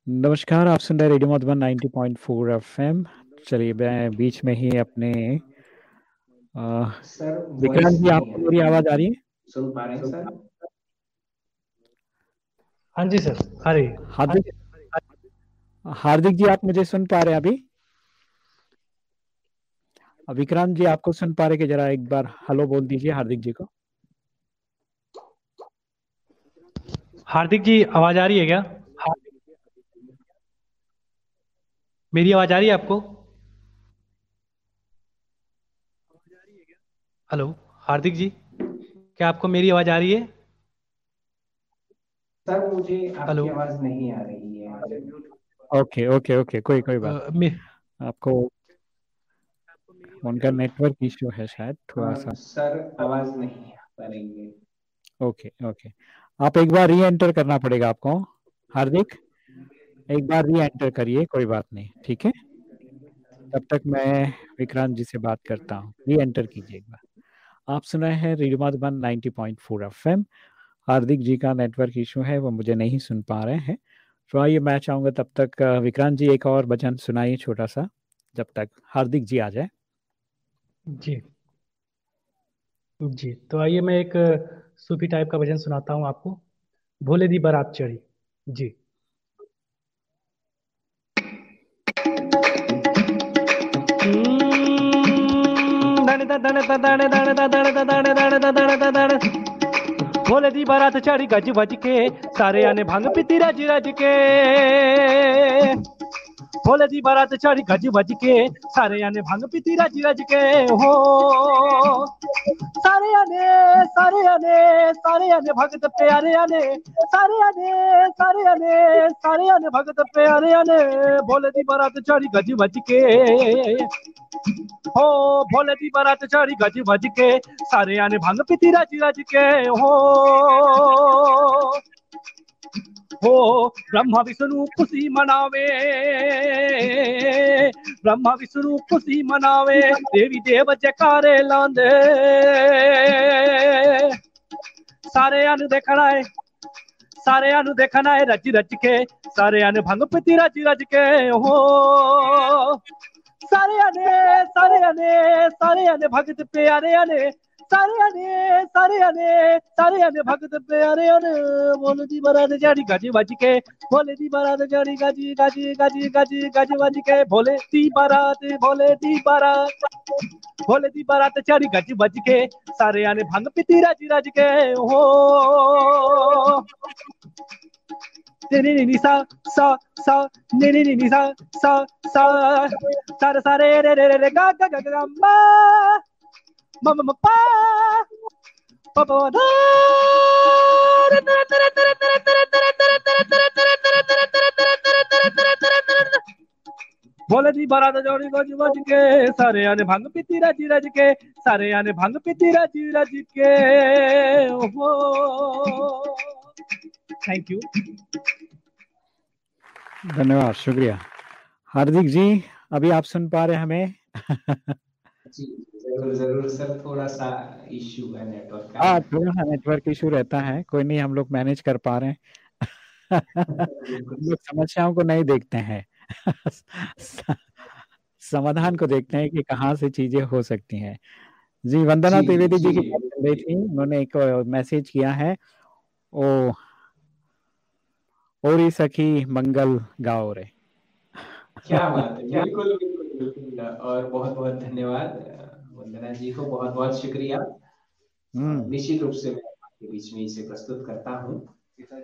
नमस्कार आप सुन रहे रेडियो मधुबन 90.4 एफएम। चलिए मैं बीच में ही अपने सर विक्रांत जी आपको मेरी आवाज़ आ रही है? सुन पा रहे हैं सर? हाँ जी सर आ रही है हार्दिक हार्दिक जी आप मुझे सुन पा रहे हैं अभी? विक्रांत जी आपको सुन पा रहे कि जरा एक बार हेलो बोल दीजिए हार्दिक जी को। हार्दिक जी आवाज़ आ रही है क्या? मेरी आवाज़ आ रही है आपको? हेलो हार्दिक जी क्या आपको मेरी आवाज़ आ रही है? सर मुझे आपकी आवाज़ नहीं आ रही है। ओके ओके ओके कोई कोई बात मे- आपको उनका नेटवर्क इश्यू है शायद थोड़ा सा। हाँ, सर आवाज़ नहीं आ पा रही है ओके ओके। आप एक बार री एंटर करना पड़ेगा आपको। हार्दिक एक बार री एंटर करिए कोई बात नहीं ठीक है? तब तक मैं विक्रांत जी से बात करता हूँ। री एंटर कीजिए एक बार। आप सुन रहे हैं रेडियो मधुबन 90.4 एफएम। हार्दिक जी का नेटवर्क इशू है वो मुझे नहीं सुन पा रहे हैं तो आइए मैं चाहूँगा तब तक विक्रांत जी एक और भजन सुनाइए छोटा सा जब तक हार्दिक जी आ जाए जी जी तो आइए मैं एक सूफी टाइप का भजन सुनाता हूँ आपको भोले दी बारात चढ़ी जी ਭੋਲੇ ਦੀ ਬਾਰਾਤ ਝਾੜੀ ਗੱਜ ਵੱਜ ਕੇ ਸਾਰਿਆਂ ਨੇ ਭੰਗ ਪੀਤੀ ਰੱਜ ਰੱਜ ਕੇ। भोले दी बारात चढ़ी गज बज के। सारे आने भंग पीती रज रज के हो सारे आने सारे आने सारे आने भगत प्यारे आने सारे आने सारे आने सारे आने भगत प्यारे आने भोले दी बारात चढ़ी गज बज के। हो, भोले दी बारात चढ़ी गज बज के। सारे आने भंग पीती रज रज के हो हो, ब्रह्मा विष्णु खुशी मनावे। ब्रह्मा विष्णु खुशी मनावे, देवी देव जयकारे लांदे। सारे अन देखना है सारे अन देखना है रज रज के, सारे अन भंग पीती रज रज के, हो। सारे आने सारे आने सारे आने भगत प्यारे आने सारे अने सारे अने सारे अने भगत प्यारे अने बोल जी बरात जानी गाजी बाजी के भोले दी बरात जानी गाजी गाजी गाजी गाजी गाजी बाजी के। भोले दी बरात भोले दी बरात भोले दी बरात जानी गाजी बाजी के। सारे अने भंग पीती राज़ी, राज के। हो। ni ni ni sa sa sa ni ni ni ni sa sa sa sa sa re re re re ga ga ga बोले जी बारात जोड़ी गज बज के सारे आने भंग पीती रज रज के सारे आने भंग पीती रज रज के। थैंक यू धन्यवाद शुक्रिया। हार्दिक जी अभी आप सुन पा रहे हमें। जी। ज़रूर ज़रूर सर थोड़ा सा इश्यू है नेटवर्क का। हाँ थोड़ा सा नेटवर्क इशू रहता है कोई नहीं हम लोग मैनेज कर पा रहे हैं। लोग समस्याओं को नहीं देखते हैं। समाधान को देखते हैं कि कहाँ से चीज़ें हो सकती हैं। जी वंदना त्रिवेदी जी की जी। बात चल रही थी उन्होंने एक मैसेज किया है ओ ओरी सखी मंगल गाओ रे। क्या बात है बिल्कुल बिल्कुल बिल्कुल। और बहुत बहुत धन्यवाद। वंदना जी को बहुत बहुत शुक्रिया। हम्म। निश्चित रूप से मैं आपके बीच में इसे प्रस्तुत करता हूँ।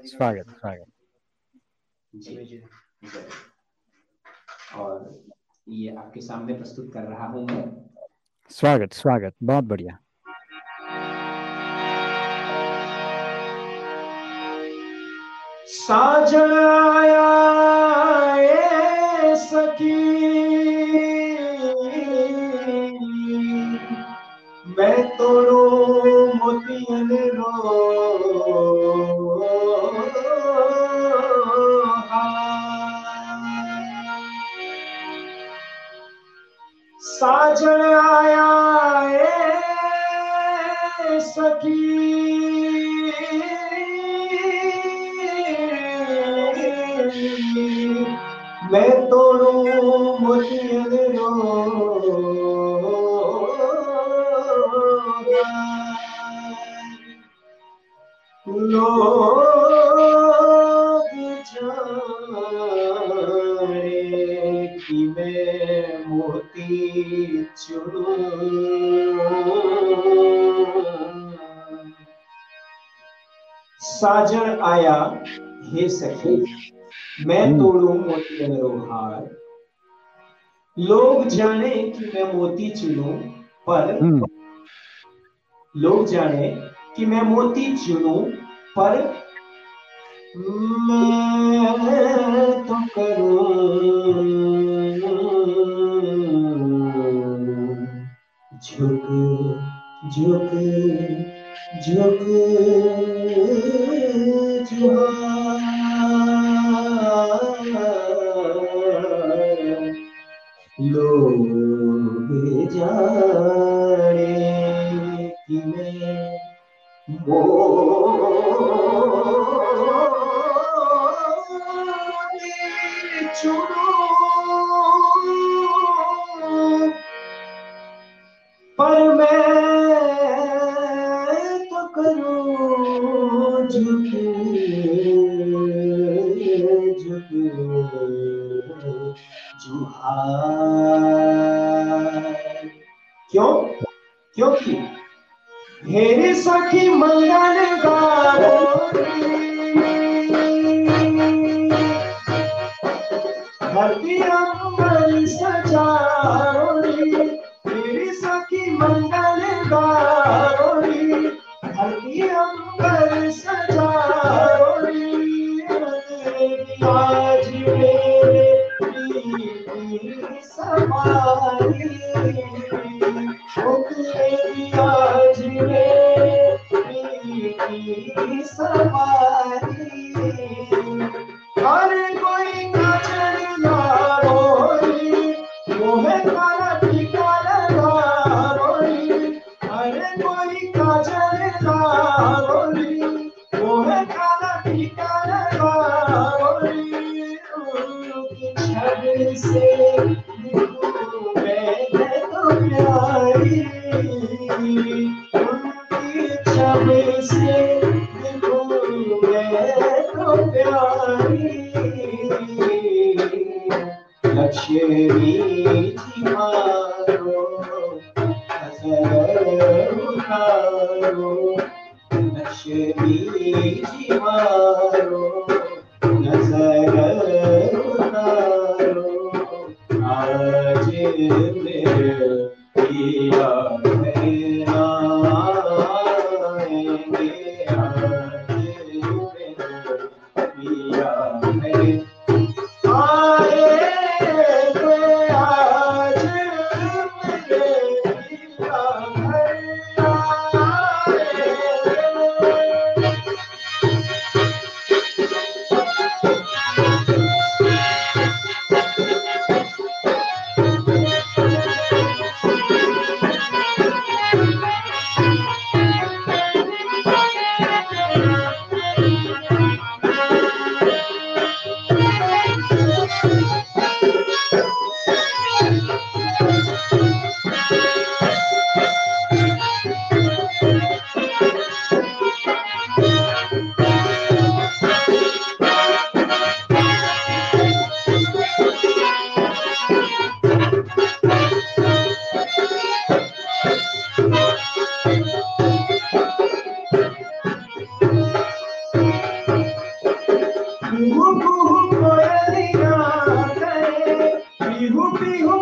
स्वागत स्वागत। जी। और ये आपके सामने प्रस्तुत कर रहा हूँ मैं। स्वागत स्वागत बहुत बढ़िया। साजन आया ए मैं तो रो मोतियन रो। साजन आया ए सखी। मैं तो रो मोतियन रो। लोग जाने कि मैं मोती चुनूं साजन आया हे सखी मैं तोड़ू मोती हार लोग जाने कि मैं मोती चुनूं पर हम्म। लोग जाने कि मैं मोती चुनूं पर मैं तो करूँ। झुक झुक झुक लोग जाने कि मैं मोती चुनूं सखी मंगल धरती अम्बर सजाओरी मेरी सखी मंगल गारोरी धरती अम्बर सजाओरी आज मेरे सवारी ओ तेरी आज बिहू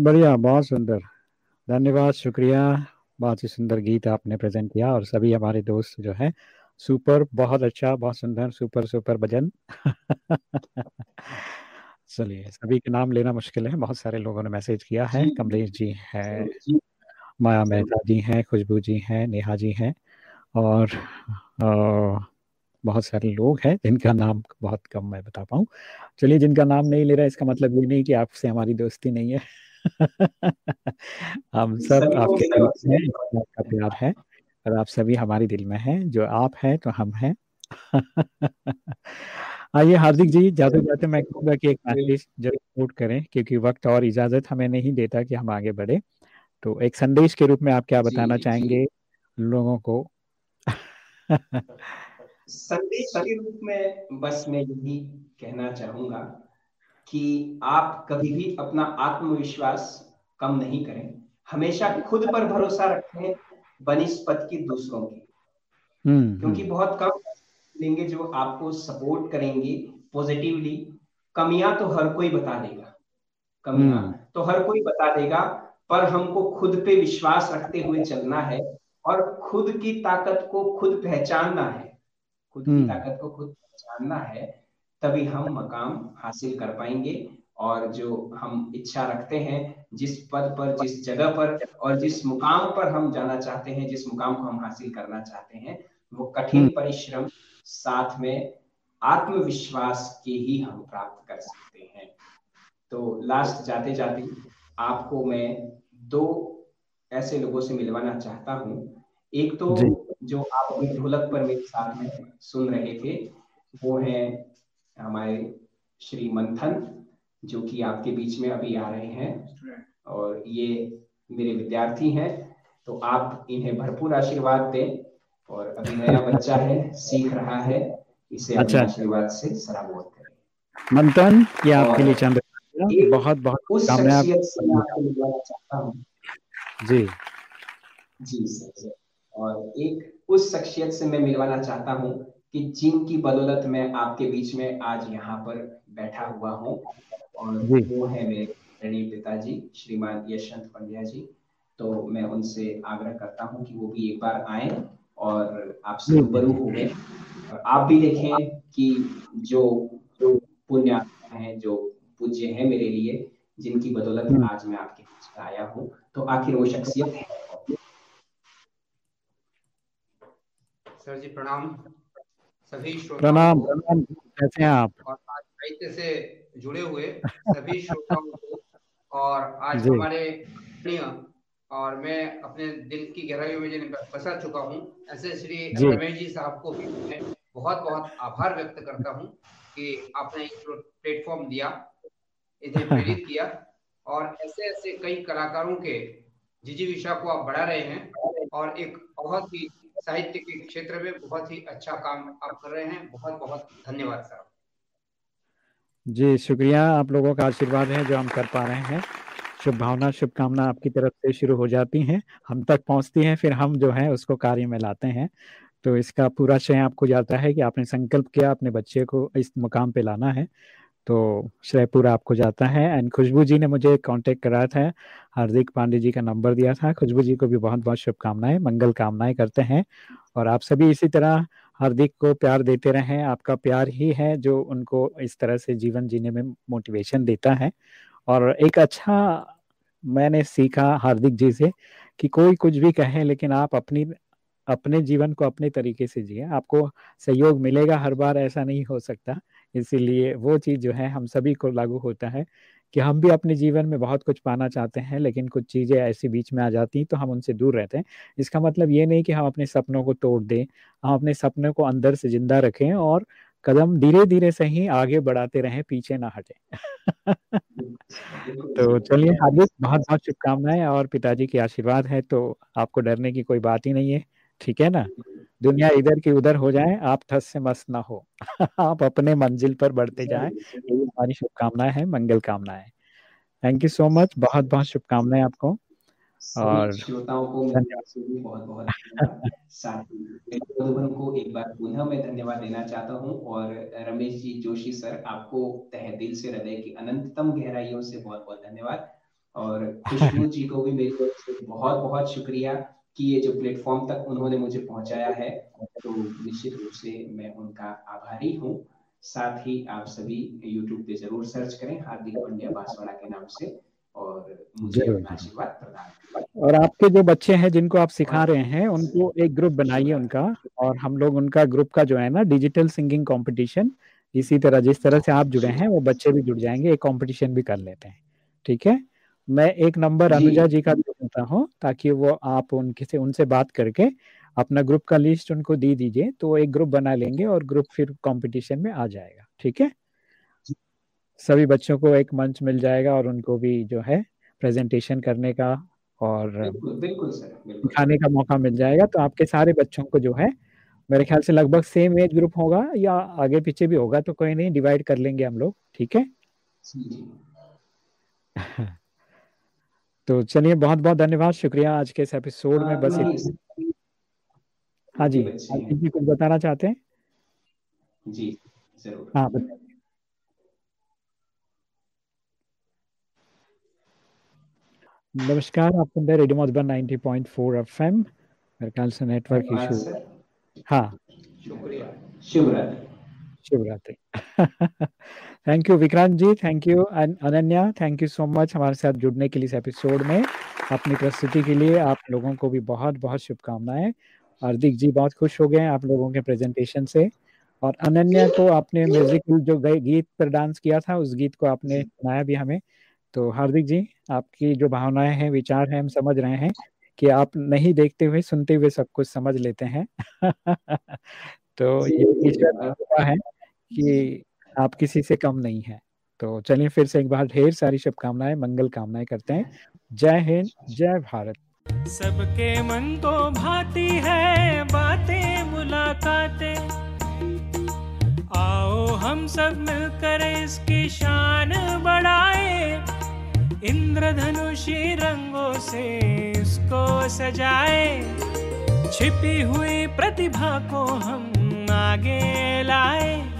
बढ़िया बहुत सुंदर। धन्यवाद शुक्रिया। बहुत ही सुंदर गीत आपने प्रेजेंट किया और सभी हमारे दोस्त जो है सुपर बहुत अच्छा बहुत सुंदर सुपर सुपर भजन। चलिए सभी के नाम लेना मुश्किल है बहुत सारे लोगों ने मैसेज किया है कमलेश जी है माया मेहता जी हैं खुशबू जी हैं नेहा जी हैं और आ, बहुत सारे लोग हैं जिनका नाम बहुत कम मैं बता पाऊँ। चलिए जिनका नाम नहीं ले रहा इसका मतलब ये नहीं कि आपसे हमारी दोस्ती नहीं है। हम सब आपके दिल में हैं आपका प्यार है और आप सभी हमारे दिल में हैं जो आप हैं तो हम हैं। आइए हार्दिक जी जाते जाते मैं कहूँगा कि एक मैसेज ज़रूर नोट करें क्योंकि वक्त और इजाज़त हमें नहीं देता कि हम आगे बढ़े। तो एक संदेश के रूप में आप क्या बताना चाहेंगे लोगों को? संदेश के रूप में बस मैं यही कहना चाहूँगा कि आप कभी भी अपना आत्मविश्वास कम नहीं करें हमेशा खुद पर भरोसा रखें बनिस्पत की दूसरों की हम्म, क्योंकि हम्म। बहुत कम लेंगे जो आपको सपोर्ट करेंगे पॉजिटिवली कमियाँ तो हर कोई बता देगा कमियाँ हम्म। तो हर कोई बता देगा पर हमको खुद पे विश्वास रखते हुए चलना है और खुद की ताकत को खुद पहचानना है खुद की। ताकत को खुद पहचानना है तभी हम मकाम हासिल कर पाएँगे और जो हम इच्छा रखते हैं जिस पद पर जिस जगह पर और जिस मुकाम पर हम जाना चाहते हैं जिस मुकाम को हम हासिल करना चाहते हैं वो कठिन हम्म। परिश्रम साथ में आत्मविश्वास के ही हम प्राप्त कर सकते हैं। तो लास्ट जाते जाते आपको मैं दो ऐसे लोगों से मिलवाना चाहता हूँ। एक तो जो आप अभी ढोलक पर मेरे साथ में सुन रहे थे वो है हमारे श्री मंथन जो कि आपके बीच में अभी आ रहे हैं। और ये मेरे विद्यार्थी हैं तो आप इन्हें भरपूर आशीर्वाद दें। और अभी नया बच्चा है सीख रहा है इसे अच्छा। आशीर्वाद से सराबोध करें। मंथन ये आपके लिए चंद बहुत बहुत उस शख्सियत से मैं आपको मिलवाना चाहता हूँ। जी। जी सर। और एक उस शख्सियत से मैं मिलवाना चाहता हूँ कि जिनकी बदौलत मैं आपके बीच में आज यहाँ पर बैठा हुआ हूँ। और वो है मेरे रणीय पिताजी श्रीमान यशवंत पंड्या जी। तो मैं उनसे आग्रह करता हूँ कि वो भी एक बार आए और आपसे रूबरू हो गए। और आप भी देखें कि जो जो पुण्य है जो पूज्य है मेरे लिए जिनकी बदौलत आज मैं आपके बीच में आया हूँ। तो आखिर वो शख्सियत है। सर जी प्रणाम। सभी प्रणाम प्रणाम कैसे हैं आप? और आज साहित्य से जुड़े हुए सभी श्रोताओं को और आज हमारे और मैं अपने दिल की गहराइयों में बसा चुका हूँ ऐसे श्री रमेश जी साहब को भी मैं बहुत बहुत आभार व्यक्त करता हूँ कि आपने एक प्लेटफॉर्म दिया इन्हें प्रेरित किया और ऐसे ऐसे कई कलाकारों के जिजी जिजीविषा को आप बढ़ा रहे हैं और एक बहुत ही साहित्य के क्षेत्र में बहुत ही अच्छा काम आप कर रहे हैं। बहुत बहुत धन्यवाद सर। जी, शुक्रिया। आप लोगों का आशीर्वाद है जो हम कर पा रहे हैं। शुभ भावना शुभकामना आपकी तरफ़ से शुरू हो जाती हैं। हम तक पहुँचती हैं, फिर हम जो है उसको कार्य में लाते हैं। तो इसका पूरा श्रेय आपको जाता है कि आपने संकल्प किया, अपने बच्चे को इस मुकाम पे लाना है। तो श्रेय पूरा आपको जाता है एंड खुशबू जी ने मुझे कांटेक्ट कराया था। हार्दिक पांडे जी का नंबर दिया था। खुशबू जी को भी बहुत बहुत शुभकामनाएँ, मंगल कामनाएँ करते हैं। और आप सभी इसी तरह हार्दिक को प्यार देते रहें। आपका प्यार ही है जो उनको इस तरह से जीवन जीने में मोटिवेशन देता है। और एक अच्छा मैंने सीखा हार्दिक जी से कि कोई कुछ भी कहे, लेकिन आप अपनी, अपने जीवन को अपने तरीके से जिए। आपको सहयोग मिलेगा, हर बार ऐसा नहीं हो सकता। इसीलिए वो चीज़ जो है हम सभी को लागू होता है कि हम भी अपने जीवन में बहुत कुछ पाना चाहते हैं लेकिन कुछ चीज़ें ऐसी बीच में आ जाती तो हम उनसे दूर रहते हैं। इसका मतलब ये नहीं कि हम अपने सपनों को तोड़ दें हम अपने सपनों को अंदर से ज़िंदा रखें और कदम धीरे धीरे से ही आगे बढ़ाते रहें पीछे ना हटे। तो चलिए हार्दिक बहुत बहुत शुभकामनाएँ और पिताजी के आशीर्वाद है तो आपको डरने की कोई बात ही नहीं है ठीक है ना? दुनिया इधर की उधर हो जाए आप थस से मस्त ना हो। आप अपने मंजिल पर बढ़ते जाएँ। ये हमारी शुभकामनाएँ हैं मंगल कामनाएँ। थैंक यू सो मच बहुत बहुत शुभकामनाएँ आपको। और श्रोताओं को बहुत बहुत साथ को एक बार पुनः मैं धन्यवाद देना चाहता हूँ। और रमेश जी जोशी सर आपको तह दिल से हृदय की अनंततम गहराइयों से बहुत बहुत धन्यवाद। और खुशबू जी को भी मेरे को बहुत बहुत शुक्रिया। कि ये जो प्लेटफॉर्म तक उन्होंने मुझे पहुँचाया है तो निश्चित रूप से मैं उनका आभारी हूँ। साथ ही आप सभी यूट्यूब पे ज़रूर सर्च करें हार्दिक पंड्या बांसवाड़ा के नाम से और मुझे आशीर्वाद प्रदान और आपके जो बच्चे हैं जिनको आप सिखा रहे हैं उनको एक ग्रुप बनाइए उनका और हम लोग उनका ग्रुप का जो है ना डिजिटल सिंगिंग कंपटीशन इसी तरह जिस तरह से आप जुड़े हैं वो बच्चे भी जुड़ जाएँगे एक कंपटीशन भी कर लेते हैं। ठीक है? मैं एक नंबर अनुजा जी का देता हूँ ताकि वो आप उनके से उनसे बात करके अपना ग्रुप का लिस्ट उनको दे दीजिए तो वो एक ग्रुप बना लेंगे और ग्रुप फिर कंपटीशन में आ जाएगा ठीक है? सभी बच्चों को एक मंच मिल जाएगा और उनको भी जो है प्रेजेंटेशन करने का और दिखाने का मौका मिल जाएगा तो आपके सारे बच्चों को जो है मेरे ख्याल से लगभग सेम एज ग्रुप होगा या आगे पीछे भी होगा तो कोई नहीं डिवाइड कर लेंगे हम लोग ठीक है? तो चलिए बहुत बहुत धन्यवाद। शुक्रिया आज के इस एपिसोड में बस हाँ जी जी कुछ बताना चाहते हैं? जी ज़रूर। हाँ बताइए। नमस्कार आप सुन रहे रेडियो मधुबन 90.4 एफएम मेरे ख्याल से नेटवर्क इशू। हाँ। शुक्रिया। शुभ रात्रि। शुभ रात्रि। Thank you Vikrant ji thank you Ananya thank you so much हमारे साथ जुड़ने के लिए इस एपिसोड में। अपनी प्रस्तुति के लिए आप लोगों को भी बहुत बहुत शुभकामनाएँ। हार्दिक जी बहुत खुश हो गए आप लोगों के प्रेजेंटेशन से। और अनन्या को आपने म्यूजिकल जो गीत पर डांस किया था उस गीत को आपने सुनाया भी हमें। तो हार्दिक जी आपकी जो भावनाएँ हैं विचार हैं हम समझ रहे हैं कि आप नहीं देखते हुए सुनते हुए सब कुछ समझ लेते हैं। तो ये है कि आप किसी से कम नहीं है। तो चलिए फिर से एक बार ढेर सारी शुभकामनाएँ, मंगल कामनाएँ करते हैं। जय हिंद, जय भारत। सबके मन को भाती है, बातें, मुलाकातें। आओ हम सब मिलकर इसकी शान बढ़ाए। इंद्रधनुषी रंगों से इसको सजाए। छिपी हुई प्रतिभा को हम आगे लाए।